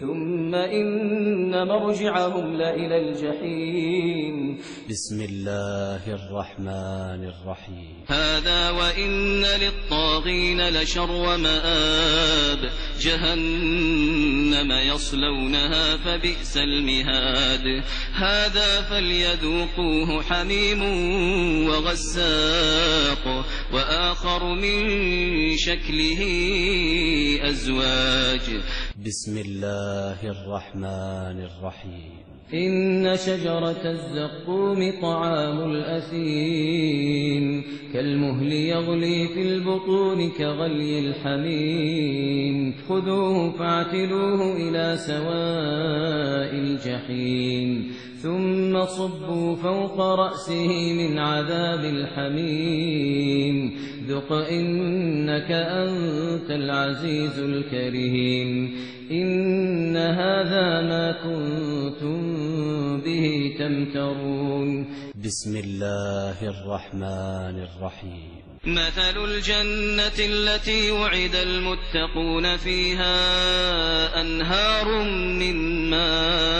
ثم إن مرجعهم لإلى الجحيم. بسم الله الرحمن الرحيم. هذا وإن للطاغين لشر مآب جهنم يصلونها فبئس المهاد. هذا فليذوقوه حميم وغساق. وآخر من شكله أزواج. بسم الله الرحمن الرحيم. إن شجرة الزقوم طعام الأثيم كالمهل يغلي في البطون كغلي الحميم. خذوه فاعتلوه إلى سواء الجحيم. ثم صبوا فوق رأسه من عذاب الحميم. ذق إنك أنت العزيز الكريم. إن هذا ما كنتم به تمترون. بسم الله الرحمن الرحيم. مثل الجنة التي وعد المتقون فيها أنهار من ماء.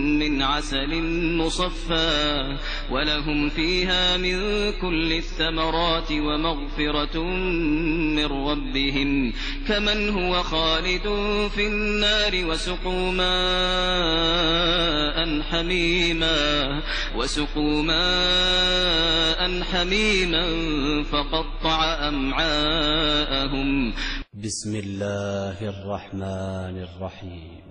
من عسل مصفى ولهم فيها من كل الثمرات ومغفرة من ربهم كمن هو خالد في النار وسقوا ماء حميما وسقوا ماء حميما فقطع أمعاءهم. بسم الله الرحمن الرحيم.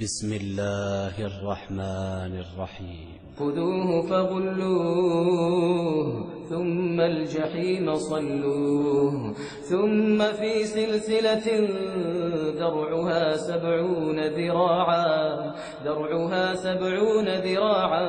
بسم الله الرحمن الرحيم. خذوه فغلوه ثم الجحيم صلوه ثم في سلسلة ذرعها سبعون ذراعا ذرعها سبعون ذراعا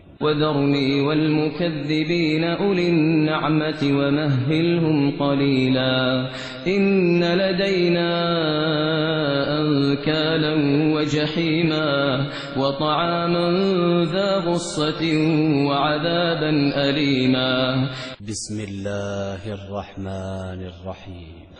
وذرني والمكذبين أولي النعمة ومهلهم قليلا إن لدينا أنكالا وجحيما وطعاما ذا غصة وعذابا أليما بسم الله الرحمن الرحيم.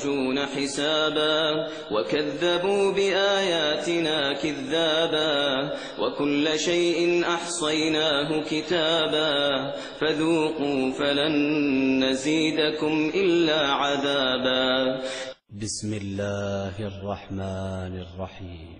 يرجون حسابا وكذبوا بآياتنا كذابا وكل شيء أحصيناه كتابا فذوقوا فلن نزيدكم إلا عذابا. بسم الله الرحمن الرحيم.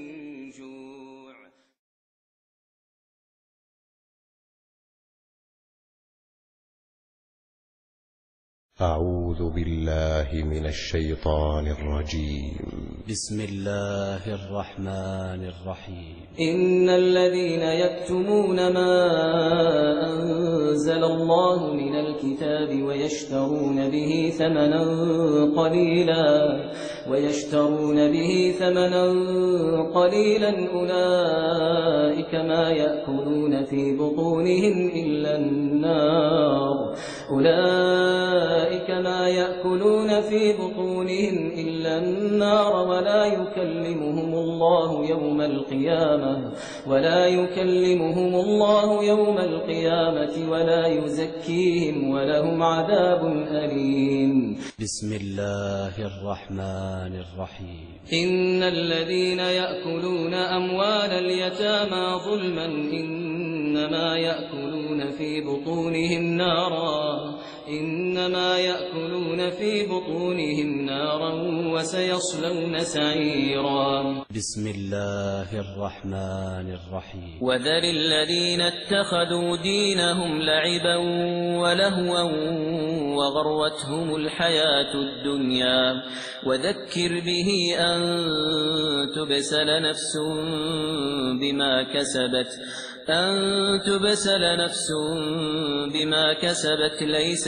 أعوذ بالله من الشيطان الرجيم. بسم الله الرحمن الرحيم. إن الذين يكتمون ما أنزل الله من الكتاب ويشترون به ثمنا قليلا ويشترون به ثمنا قليلا أولئك ما يأكلون في بطونهم إلا النار. أولئك ما يأكلون في بطونهم إلا النار ولا يكلمهم الله يوم القيامة ولا يكلمهم الله يوم القيامة ولا يزكيهم ولهم عذاب أليم. بسم الله الرحمن الرحيم. إن الذين يأكلون أموال اليتامى ظلما إنما يأكلون في بطونهم نارا إنما يأكلون في بطونهم نارا وسيصلون سعيرا. بسم الله الرحمن الرحيم. وذر الذين اتخذوا دينهم لعبا ولهوا وغرتهم الحياة الدنيا. وذكر به أن تبسل نفس بما كسبت أن تبسل نفس بما كسبت ليس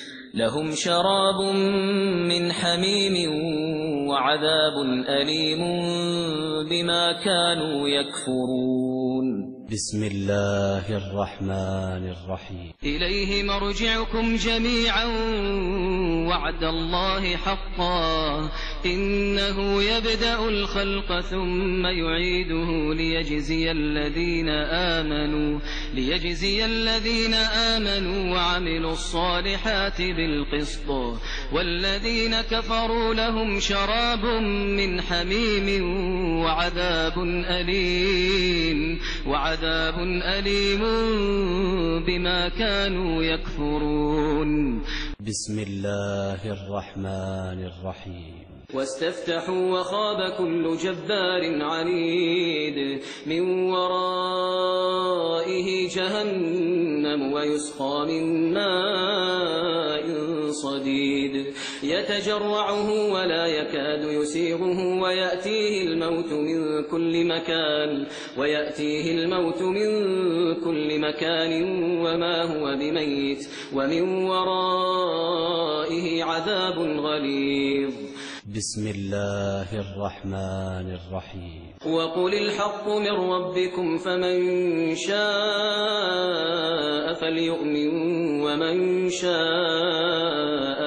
لهم شراب من حميم وعذاب أليم بما كانوا يكفرون. بسم الله الرحمن الرحيم. إليه مرجعكم جميعا وعد الله حقا. إنه يبدأ الخلق ثم يعيده ليجزي الذين آمنوا ليجزي الذين آمنوا وعملوا الصالحات بالقسط. والذين كفروا لهم شراب من حميم وعذاب أليم. وعذاب أليم بما كانوا يكفرون. بسم الله الرحمن الرحيم. واستفتحوا وخاب كل جبار عنيد من ورائه جهنم ويسقى من ماء صديد. يتجرعه ولا يكاد يسيغه ويأتيه الموت من كل مكان ويأتيه الموت من كل مكان وما هو بميت ومن ورائه عذاب غليظ. بسم الله الرحمن الرحيم. وقل الحق من ربكم فمن شاء فليؤمن ومن شاء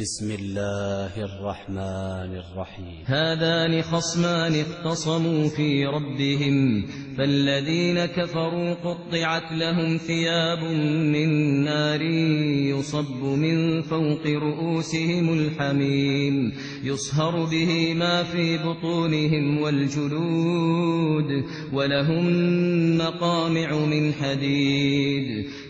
بسم الله الرحمن الرحيم. هذان خصمان اختصموا في ربهم فالذين كفروا قطعت لهم ثياب من نار يصب من فوق رؤوسهم الحميم يصهر به ما في بطونهم والجلود ولهم مقامع من حديد.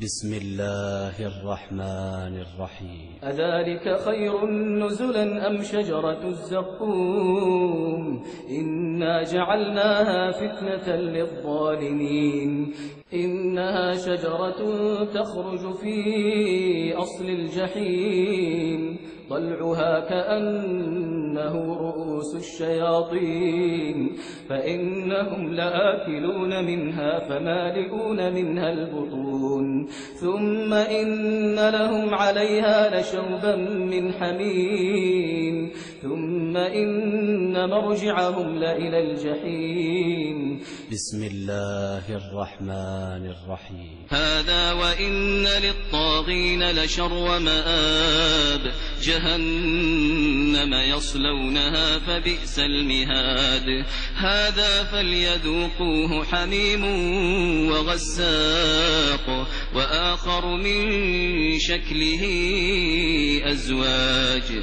بسم الله الرحمن الرحيم. أذلك خير نزلا أم شجرة الزقوم؟ إنا جعلناها فتنة للظالمين. إنها شجرة تخرج في أصل الجحيم. طلعها كأنه رؤوس الشياطين. فإنهم لآكلون منها فمالئون منها البطون. ثم إن لهم عليها لشوبا من حميم. ثم إن مرجعهم لإلى الجحيم. بسم الله الرحمن الرحيم. هذا وإن للطاغين لشر مآب جهنم يصلونها فبئس المهاد. هذا فليذوقوه حميم وغساق وآخر من شكله أزواج.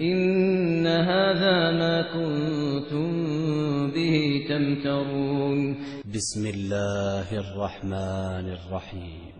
إن هذا ما كنتم به تمترون بسم الله الرحمن الرحيم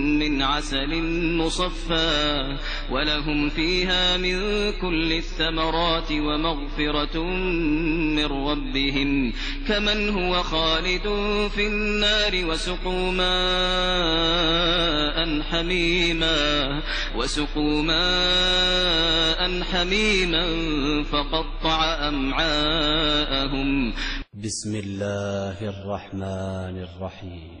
من عسل مصفى ولهم فيها من كل الثمرات ومغفرة من ربهم كمن هو خالد في النار وسقوا ماء حميما وسقوا ماء حميما فقطع أمعاءهم. بسم الله الرحمن الرحيم.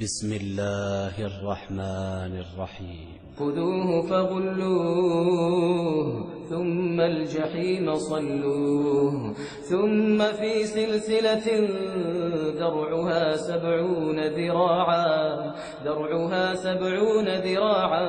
بسم الله الرحمن الرحيم. خذوه فغلوه ثم الجحيم صلوه ثم في سلسلة ذرعها سبعون ذراعا ذرعها سبعون ذراعا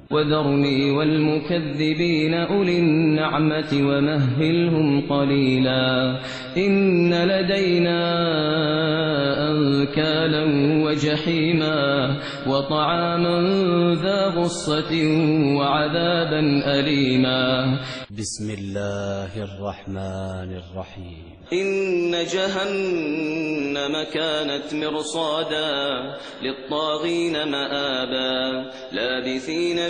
وذرني والمكذبين أولي النعمة ومهلهم قليلا إن لدينا نكالا وجحيما وطعاما ذا غصة وعذابا أليما بسم الله الرحمن الرحيم. إن جهنم كانت مرصادا للطاغين مآبا لابثين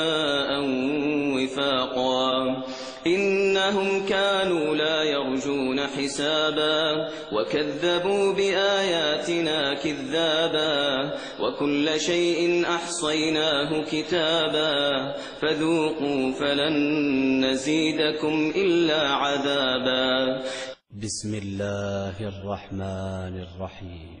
حسابا وكذبوا بآياتنا كذابا وكل شيء أحصيناه كتابا فذوقوا فلن نزيدكم إلا عذابا. بسم الله الرحمن الرحيم.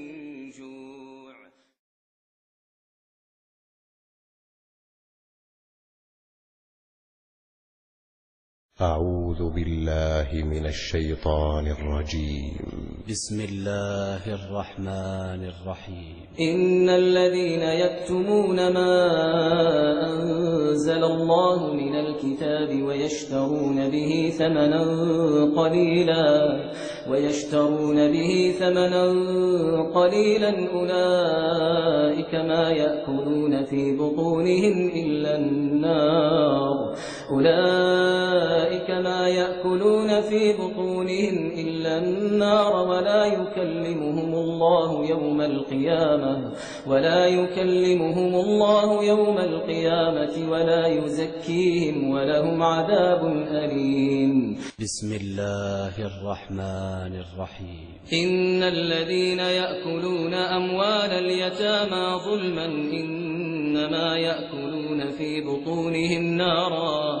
أعوذ بالله من الشيطان الرجيم. بسم الله الرحمن الرحيم. إن الذين يكتمون ما أنزل الله من الكتاب ويشترون به ثمنا قليلا ويشترون به ثمنا قليلا أولئك ما يأكلون في بطونهم إلا النار. أولئك ما يأكلون في بطونهم إلا النار ولا يكلمهم الله يوم القيامة ولا يكلمهم الله يوم القيامة ولا يزكيهم ولهم عذاب أليم. بسم الله الرحمن الرحيم. إن الذين يأكلون أموال اليتامى ظلما إنما يأكلون في بطونهم نارا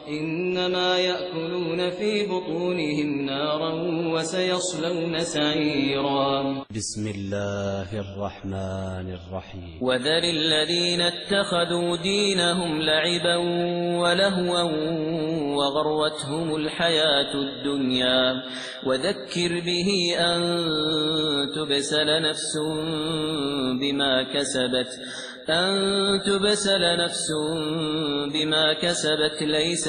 إنما يأكلون في بطونهم نارا وسيصلون سعيرا. بسم الله الرحمن الرحيم. وذل الذين اتخذوا دينهم لعبا ولهوا وغرتهم الحياة الدنيا. وذكر به أن تبسل نفس بما كسبت أن تبسل نفس بما كسبت ليس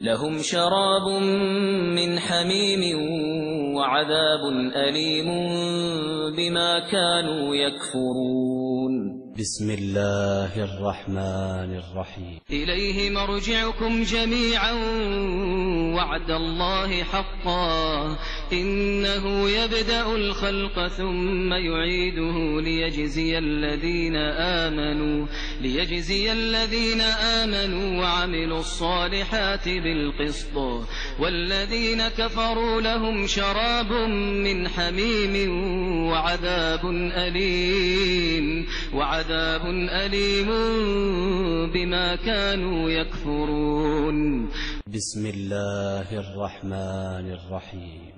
لهم شراب من حميم وعذاب أليم بما كانوا يكفرون. بسم الله الرحمن الرحيم. إليه مرجعكم جميعا وعد الله حقا. إنه يبدأ الخلق ثم يعيده ليجزي الذين آمنوا ليجزي الذين آمنوا وعملوا الصالحات بالقسط. والذين كفروا لهم شراب من حميم وعذاب أليم. وعذاب أليم بما كانوا يكفرون. بسم الله الرحمن الرحيم.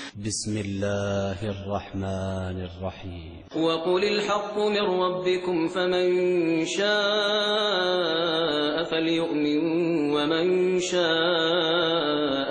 بسم الله الرحمن الرحيم. وقل الحق من ربكم فمن شاء فليؤمن ومن شاء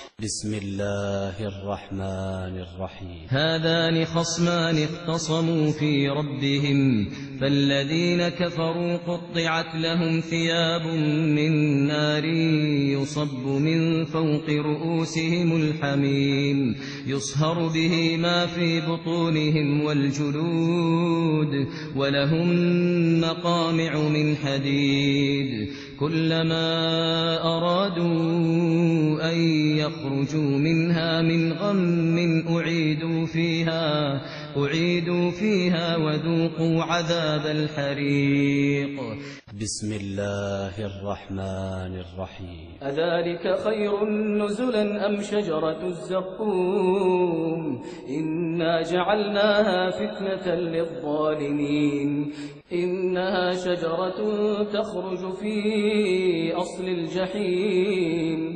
بسم الله الرحمن الرحيم. هذان خصمان اختصموا في ربهم فالذين كفروا قطعت لهم ثياب من نار يصب من فوق رؤوسهم الحميم يصهر به ما في بطونهم والجلود ولهم مقامع من حديد. كلما أرادوا أن يخرجوا منها من غم أعيدوا فيها أعيدوا فيها وذوقوا عذاب الحريق. بسم الله الرحمن الرحيم. أذلك خير نزلا أم شجرة الزقوم؟ إنا جعلناها فتنة للظالمين. إنها شجرة تخرج في أصل الجحيم.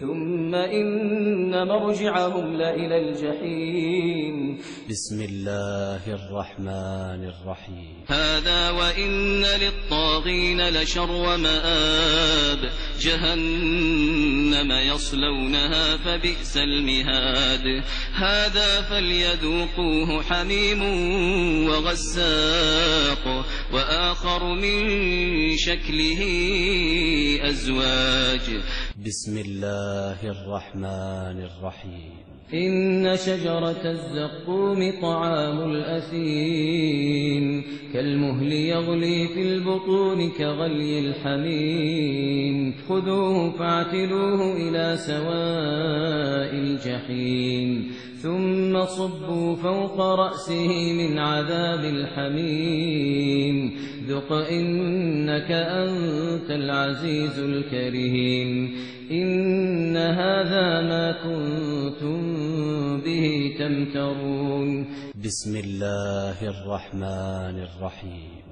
ثم إن مرجعهم لإلى الجحيم. بسم الله الرحمن الرحيم. هذا وإن للطاغين لشر مآب جهنم يصلونها فبئس المهاد. هذا فليذوقوه حميم وغساق وآخر من شكله أزواج. بسم الله الرحمن الرحيم. إن شجرة الزقوم طعام الأثيم كالمهل يغلي في البطون كغلي الحميم. خذوه فاعتلوه إلى سواء الجحيم. ثم صبوا فوق رأسه من عذاب الحميم. ذق إنك أنت العزيز الكريم. إن هذا ما كنتم به تمترون. بسم الله الرحمن الرحيم.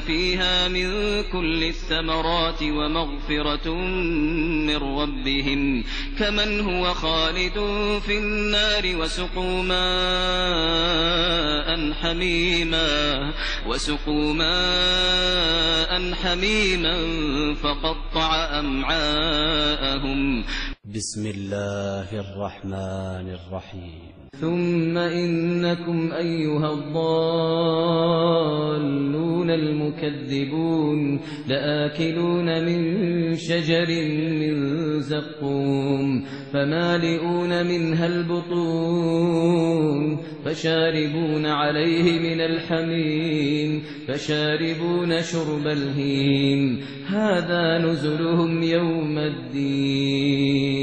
فيها من كل الثمرات ومغفرة من ربهم كمن هو خالد في النار وسقوا ماء حميما وسقوا ماء حميما فقطع أمعاءهم. بسم الله الرحمن الرحيم. ثم إنكم أيها الضالون المكذبون لآكلون من شجر من زقوم فمالئون منها البطون فشاربون عليه من الحميم فشاربون شرب الهيم هذا نزلهم يوم الدين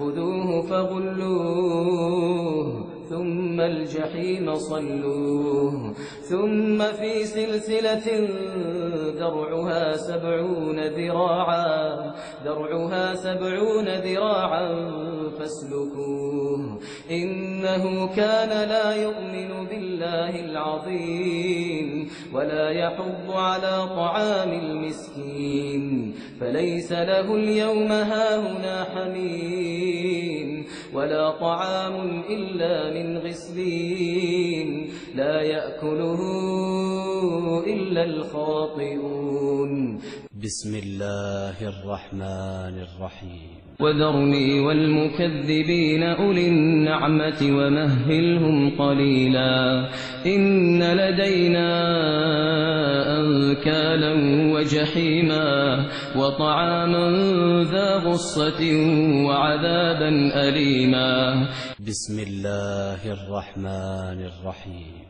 خذوه فغلوه ثم الجحيم صلوه. ثم في سلسلة ذرعها سبعون ذراعا ذرعها سبعون ذراعا فاسلكوه. إنه كان لا يؤمن بالله العظيم ولا يحض على طعام المسكين. فليس له اليوم هاهنا حميم. ولا طعام إلا من غسلين. لا يأكله إلا الخاطئون. بسم الله الرحمن الرحيم. وذرني والمكذبين أولي النعمة ومهلهم قليلا إن لدينا أنكالا وجحيما وطعاما ذا غصة وعذابا أليما بسم الله الرحمن الرحيم.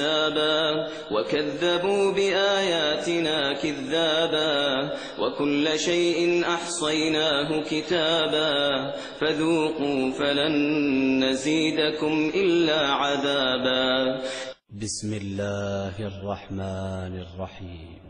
حسابا وكذبوا بآياتنا كذابا وكل شيء أحصيناه كتابا فذوقوا فلن نزيدكم إلا عذابا. بسم الله الرحمن الرحيم.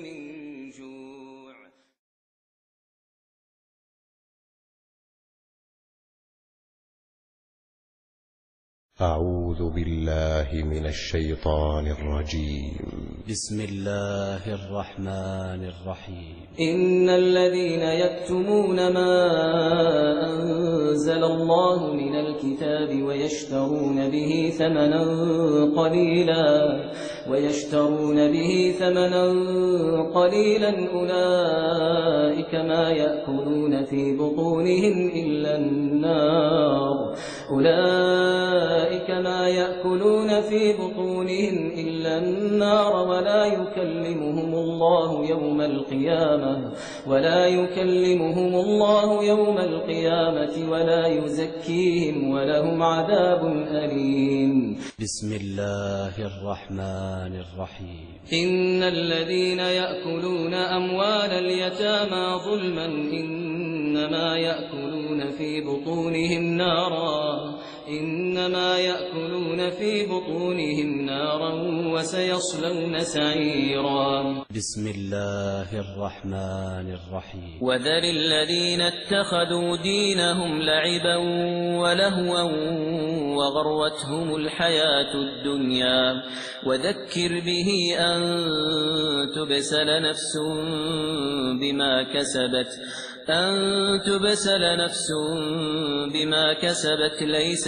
أعوذ بالله من الشيطان الرجيم. بسم الله الرحمن الرحيم. إن الذين يكتمون ما أنزل الله من الكتاب ويشترون به ثمنا قليلا ويشترون به ثمنا قليلا أولئك ما يأكلون في بطونهم إلا النار. أولئك ما يأكلون في بطونهم إلا النار ولا يكلمهم الله يوم القيامة ولا يكلمهم الله يوم القيامة ولا يزكيهم ولهم عذاب أليم. بسم الله الرحمن الرحيم. إن الذين يأكلون أموال اليتامى ظلما إنما يأكلون في بطونهم نارا إنما يأكلون في بطونهم نارا وسيصلون سعيرا. بسم الله الرحمن الرحيم. وذر الذين اتخذوا دينهم لعبا ولهوا وغرتهم الحياة الدنيا. وذكر به أن تبسل نفس بما كسبت أن تبسل نفس بما كسبت ليس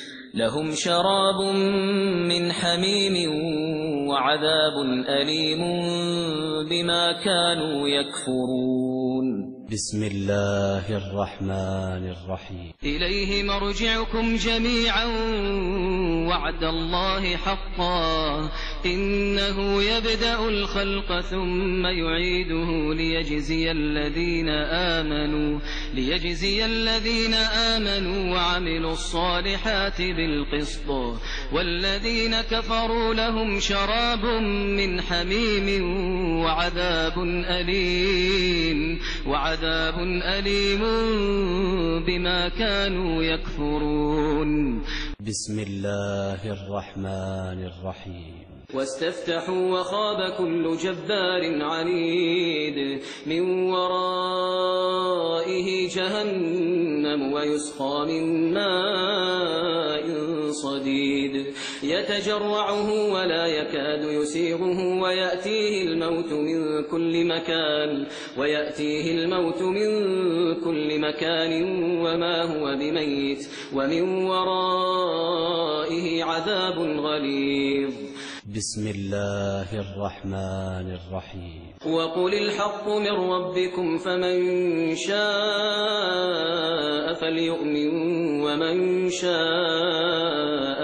لهم شراب من حميم وعذاب أليم بما كانوا يكفرون. بسم الله الرحمن الرحيم. إليه مرجعكم جميعا وعد الله حقا. إنه يبدأ الخلق ثم يعيده ليجزي الذين آمنوا ليجزي الذين آمنوا وعملوا الصالحات بالقسط. والذين كفروا لهم شراب من حميم وعذاب أليم. وعذاب أليم بما كانوا يكفرون. بسم الله الرحمن الرحيم. واستفتحوا وخاب كل جبار عنيد من ورائه جهنم ويسقى من ماء صديد. يتجرعه ولا يكاد يسيغه ويأتيه الموت من كل مكان ويأتيه الموت من كل مكان وما هو بميت ومن ورائه عذاب غليظ. بسم الله الرحمن الرحيم. وقل الحق من ربكم فمن شاء فليؤمن ومن شاء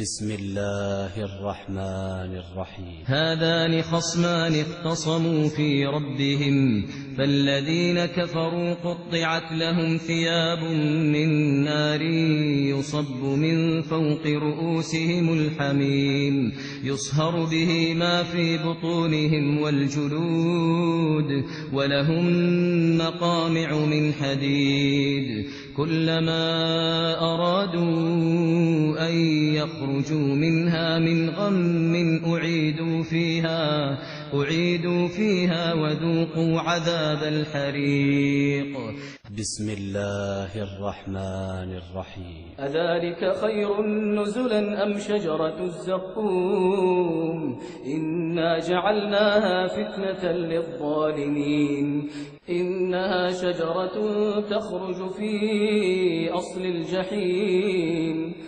بسم الله الرحمن الرحيم. هذان خصمان اختصموا في ربهم فالذين كفروا قطعت لهم ثياب من نار يصب من فوق رؤوسهم الحميم يصهر به ما في بطونهم والجلود ولهم مقامع من حديد. كلما أرادوا أن يخرجوا منها من غم أعيدوا فيها أعيدوا فيها وذوقوا عذاب الحريق. بسم الله الرحمن الرحيم. أذلك خير نزلا أم شجرة الزقوم؟ إنا جعلناها فتنة للظالمين. إنها شجرة تخرج في أصل الجحيم.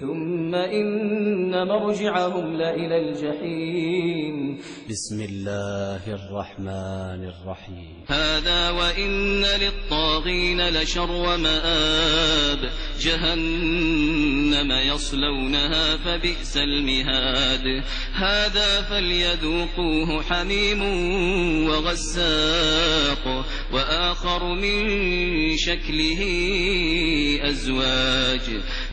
ثم إن مرجعهم لإلى الجحيم. بسم الله الرحمن الرحيم. هذا وإن للطاغين لشر مآب جهنم يصلونها فبئس المهاد. هذا فليذوقوه حميم وغساق وآخر من شكله أزواج.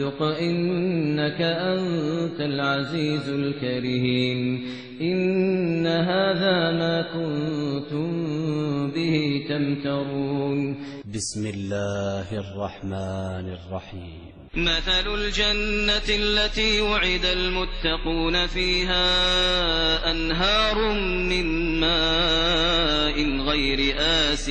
ذق إنك أنت العزيز الكريم. إن هذا ما كنتم به تمترون. بسم الله الرحمن الرحيم. مثل الجنة التي وعد المتقون فيها أنهار من ماء غير آس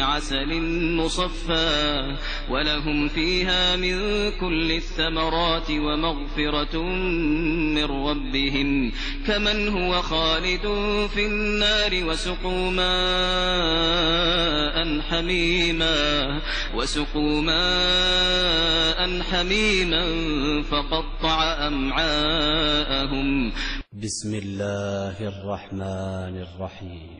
عسل مصفى ولهم فيها من كل الثمرات ومغفرة من ربهم كمن هو خالد في النار وسقوا ماء حميما وسقوا ماء حميما فقطع أمعاءهم. بسم الله الرحمن الرحيم.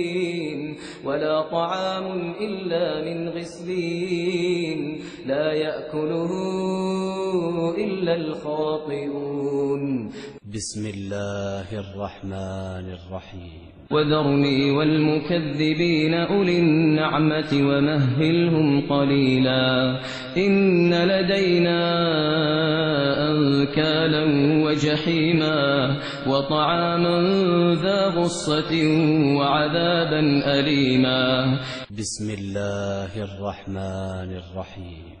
ولا طعام إلا من غسلين. لا يأكله إلا الخاطئون. بسم الله الرحمن الرحيم. وذرني والمكذبين أولي النعمة ومهلهم قليلا إن لدينا أنكالا وجحيما وطعاما ذا غصة وعذابا أليما بسم الله الرحمن الرحيم.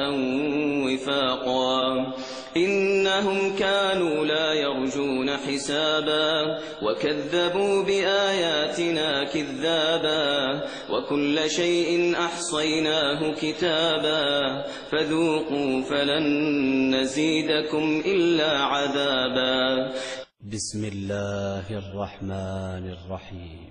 حسابا وكذبوا بآياتنا كذابا وكل شيء أحصيناه كتابا فذوقوا فلن نزيدكم إلا عذابا. بسم الله الرحمن الرحيم.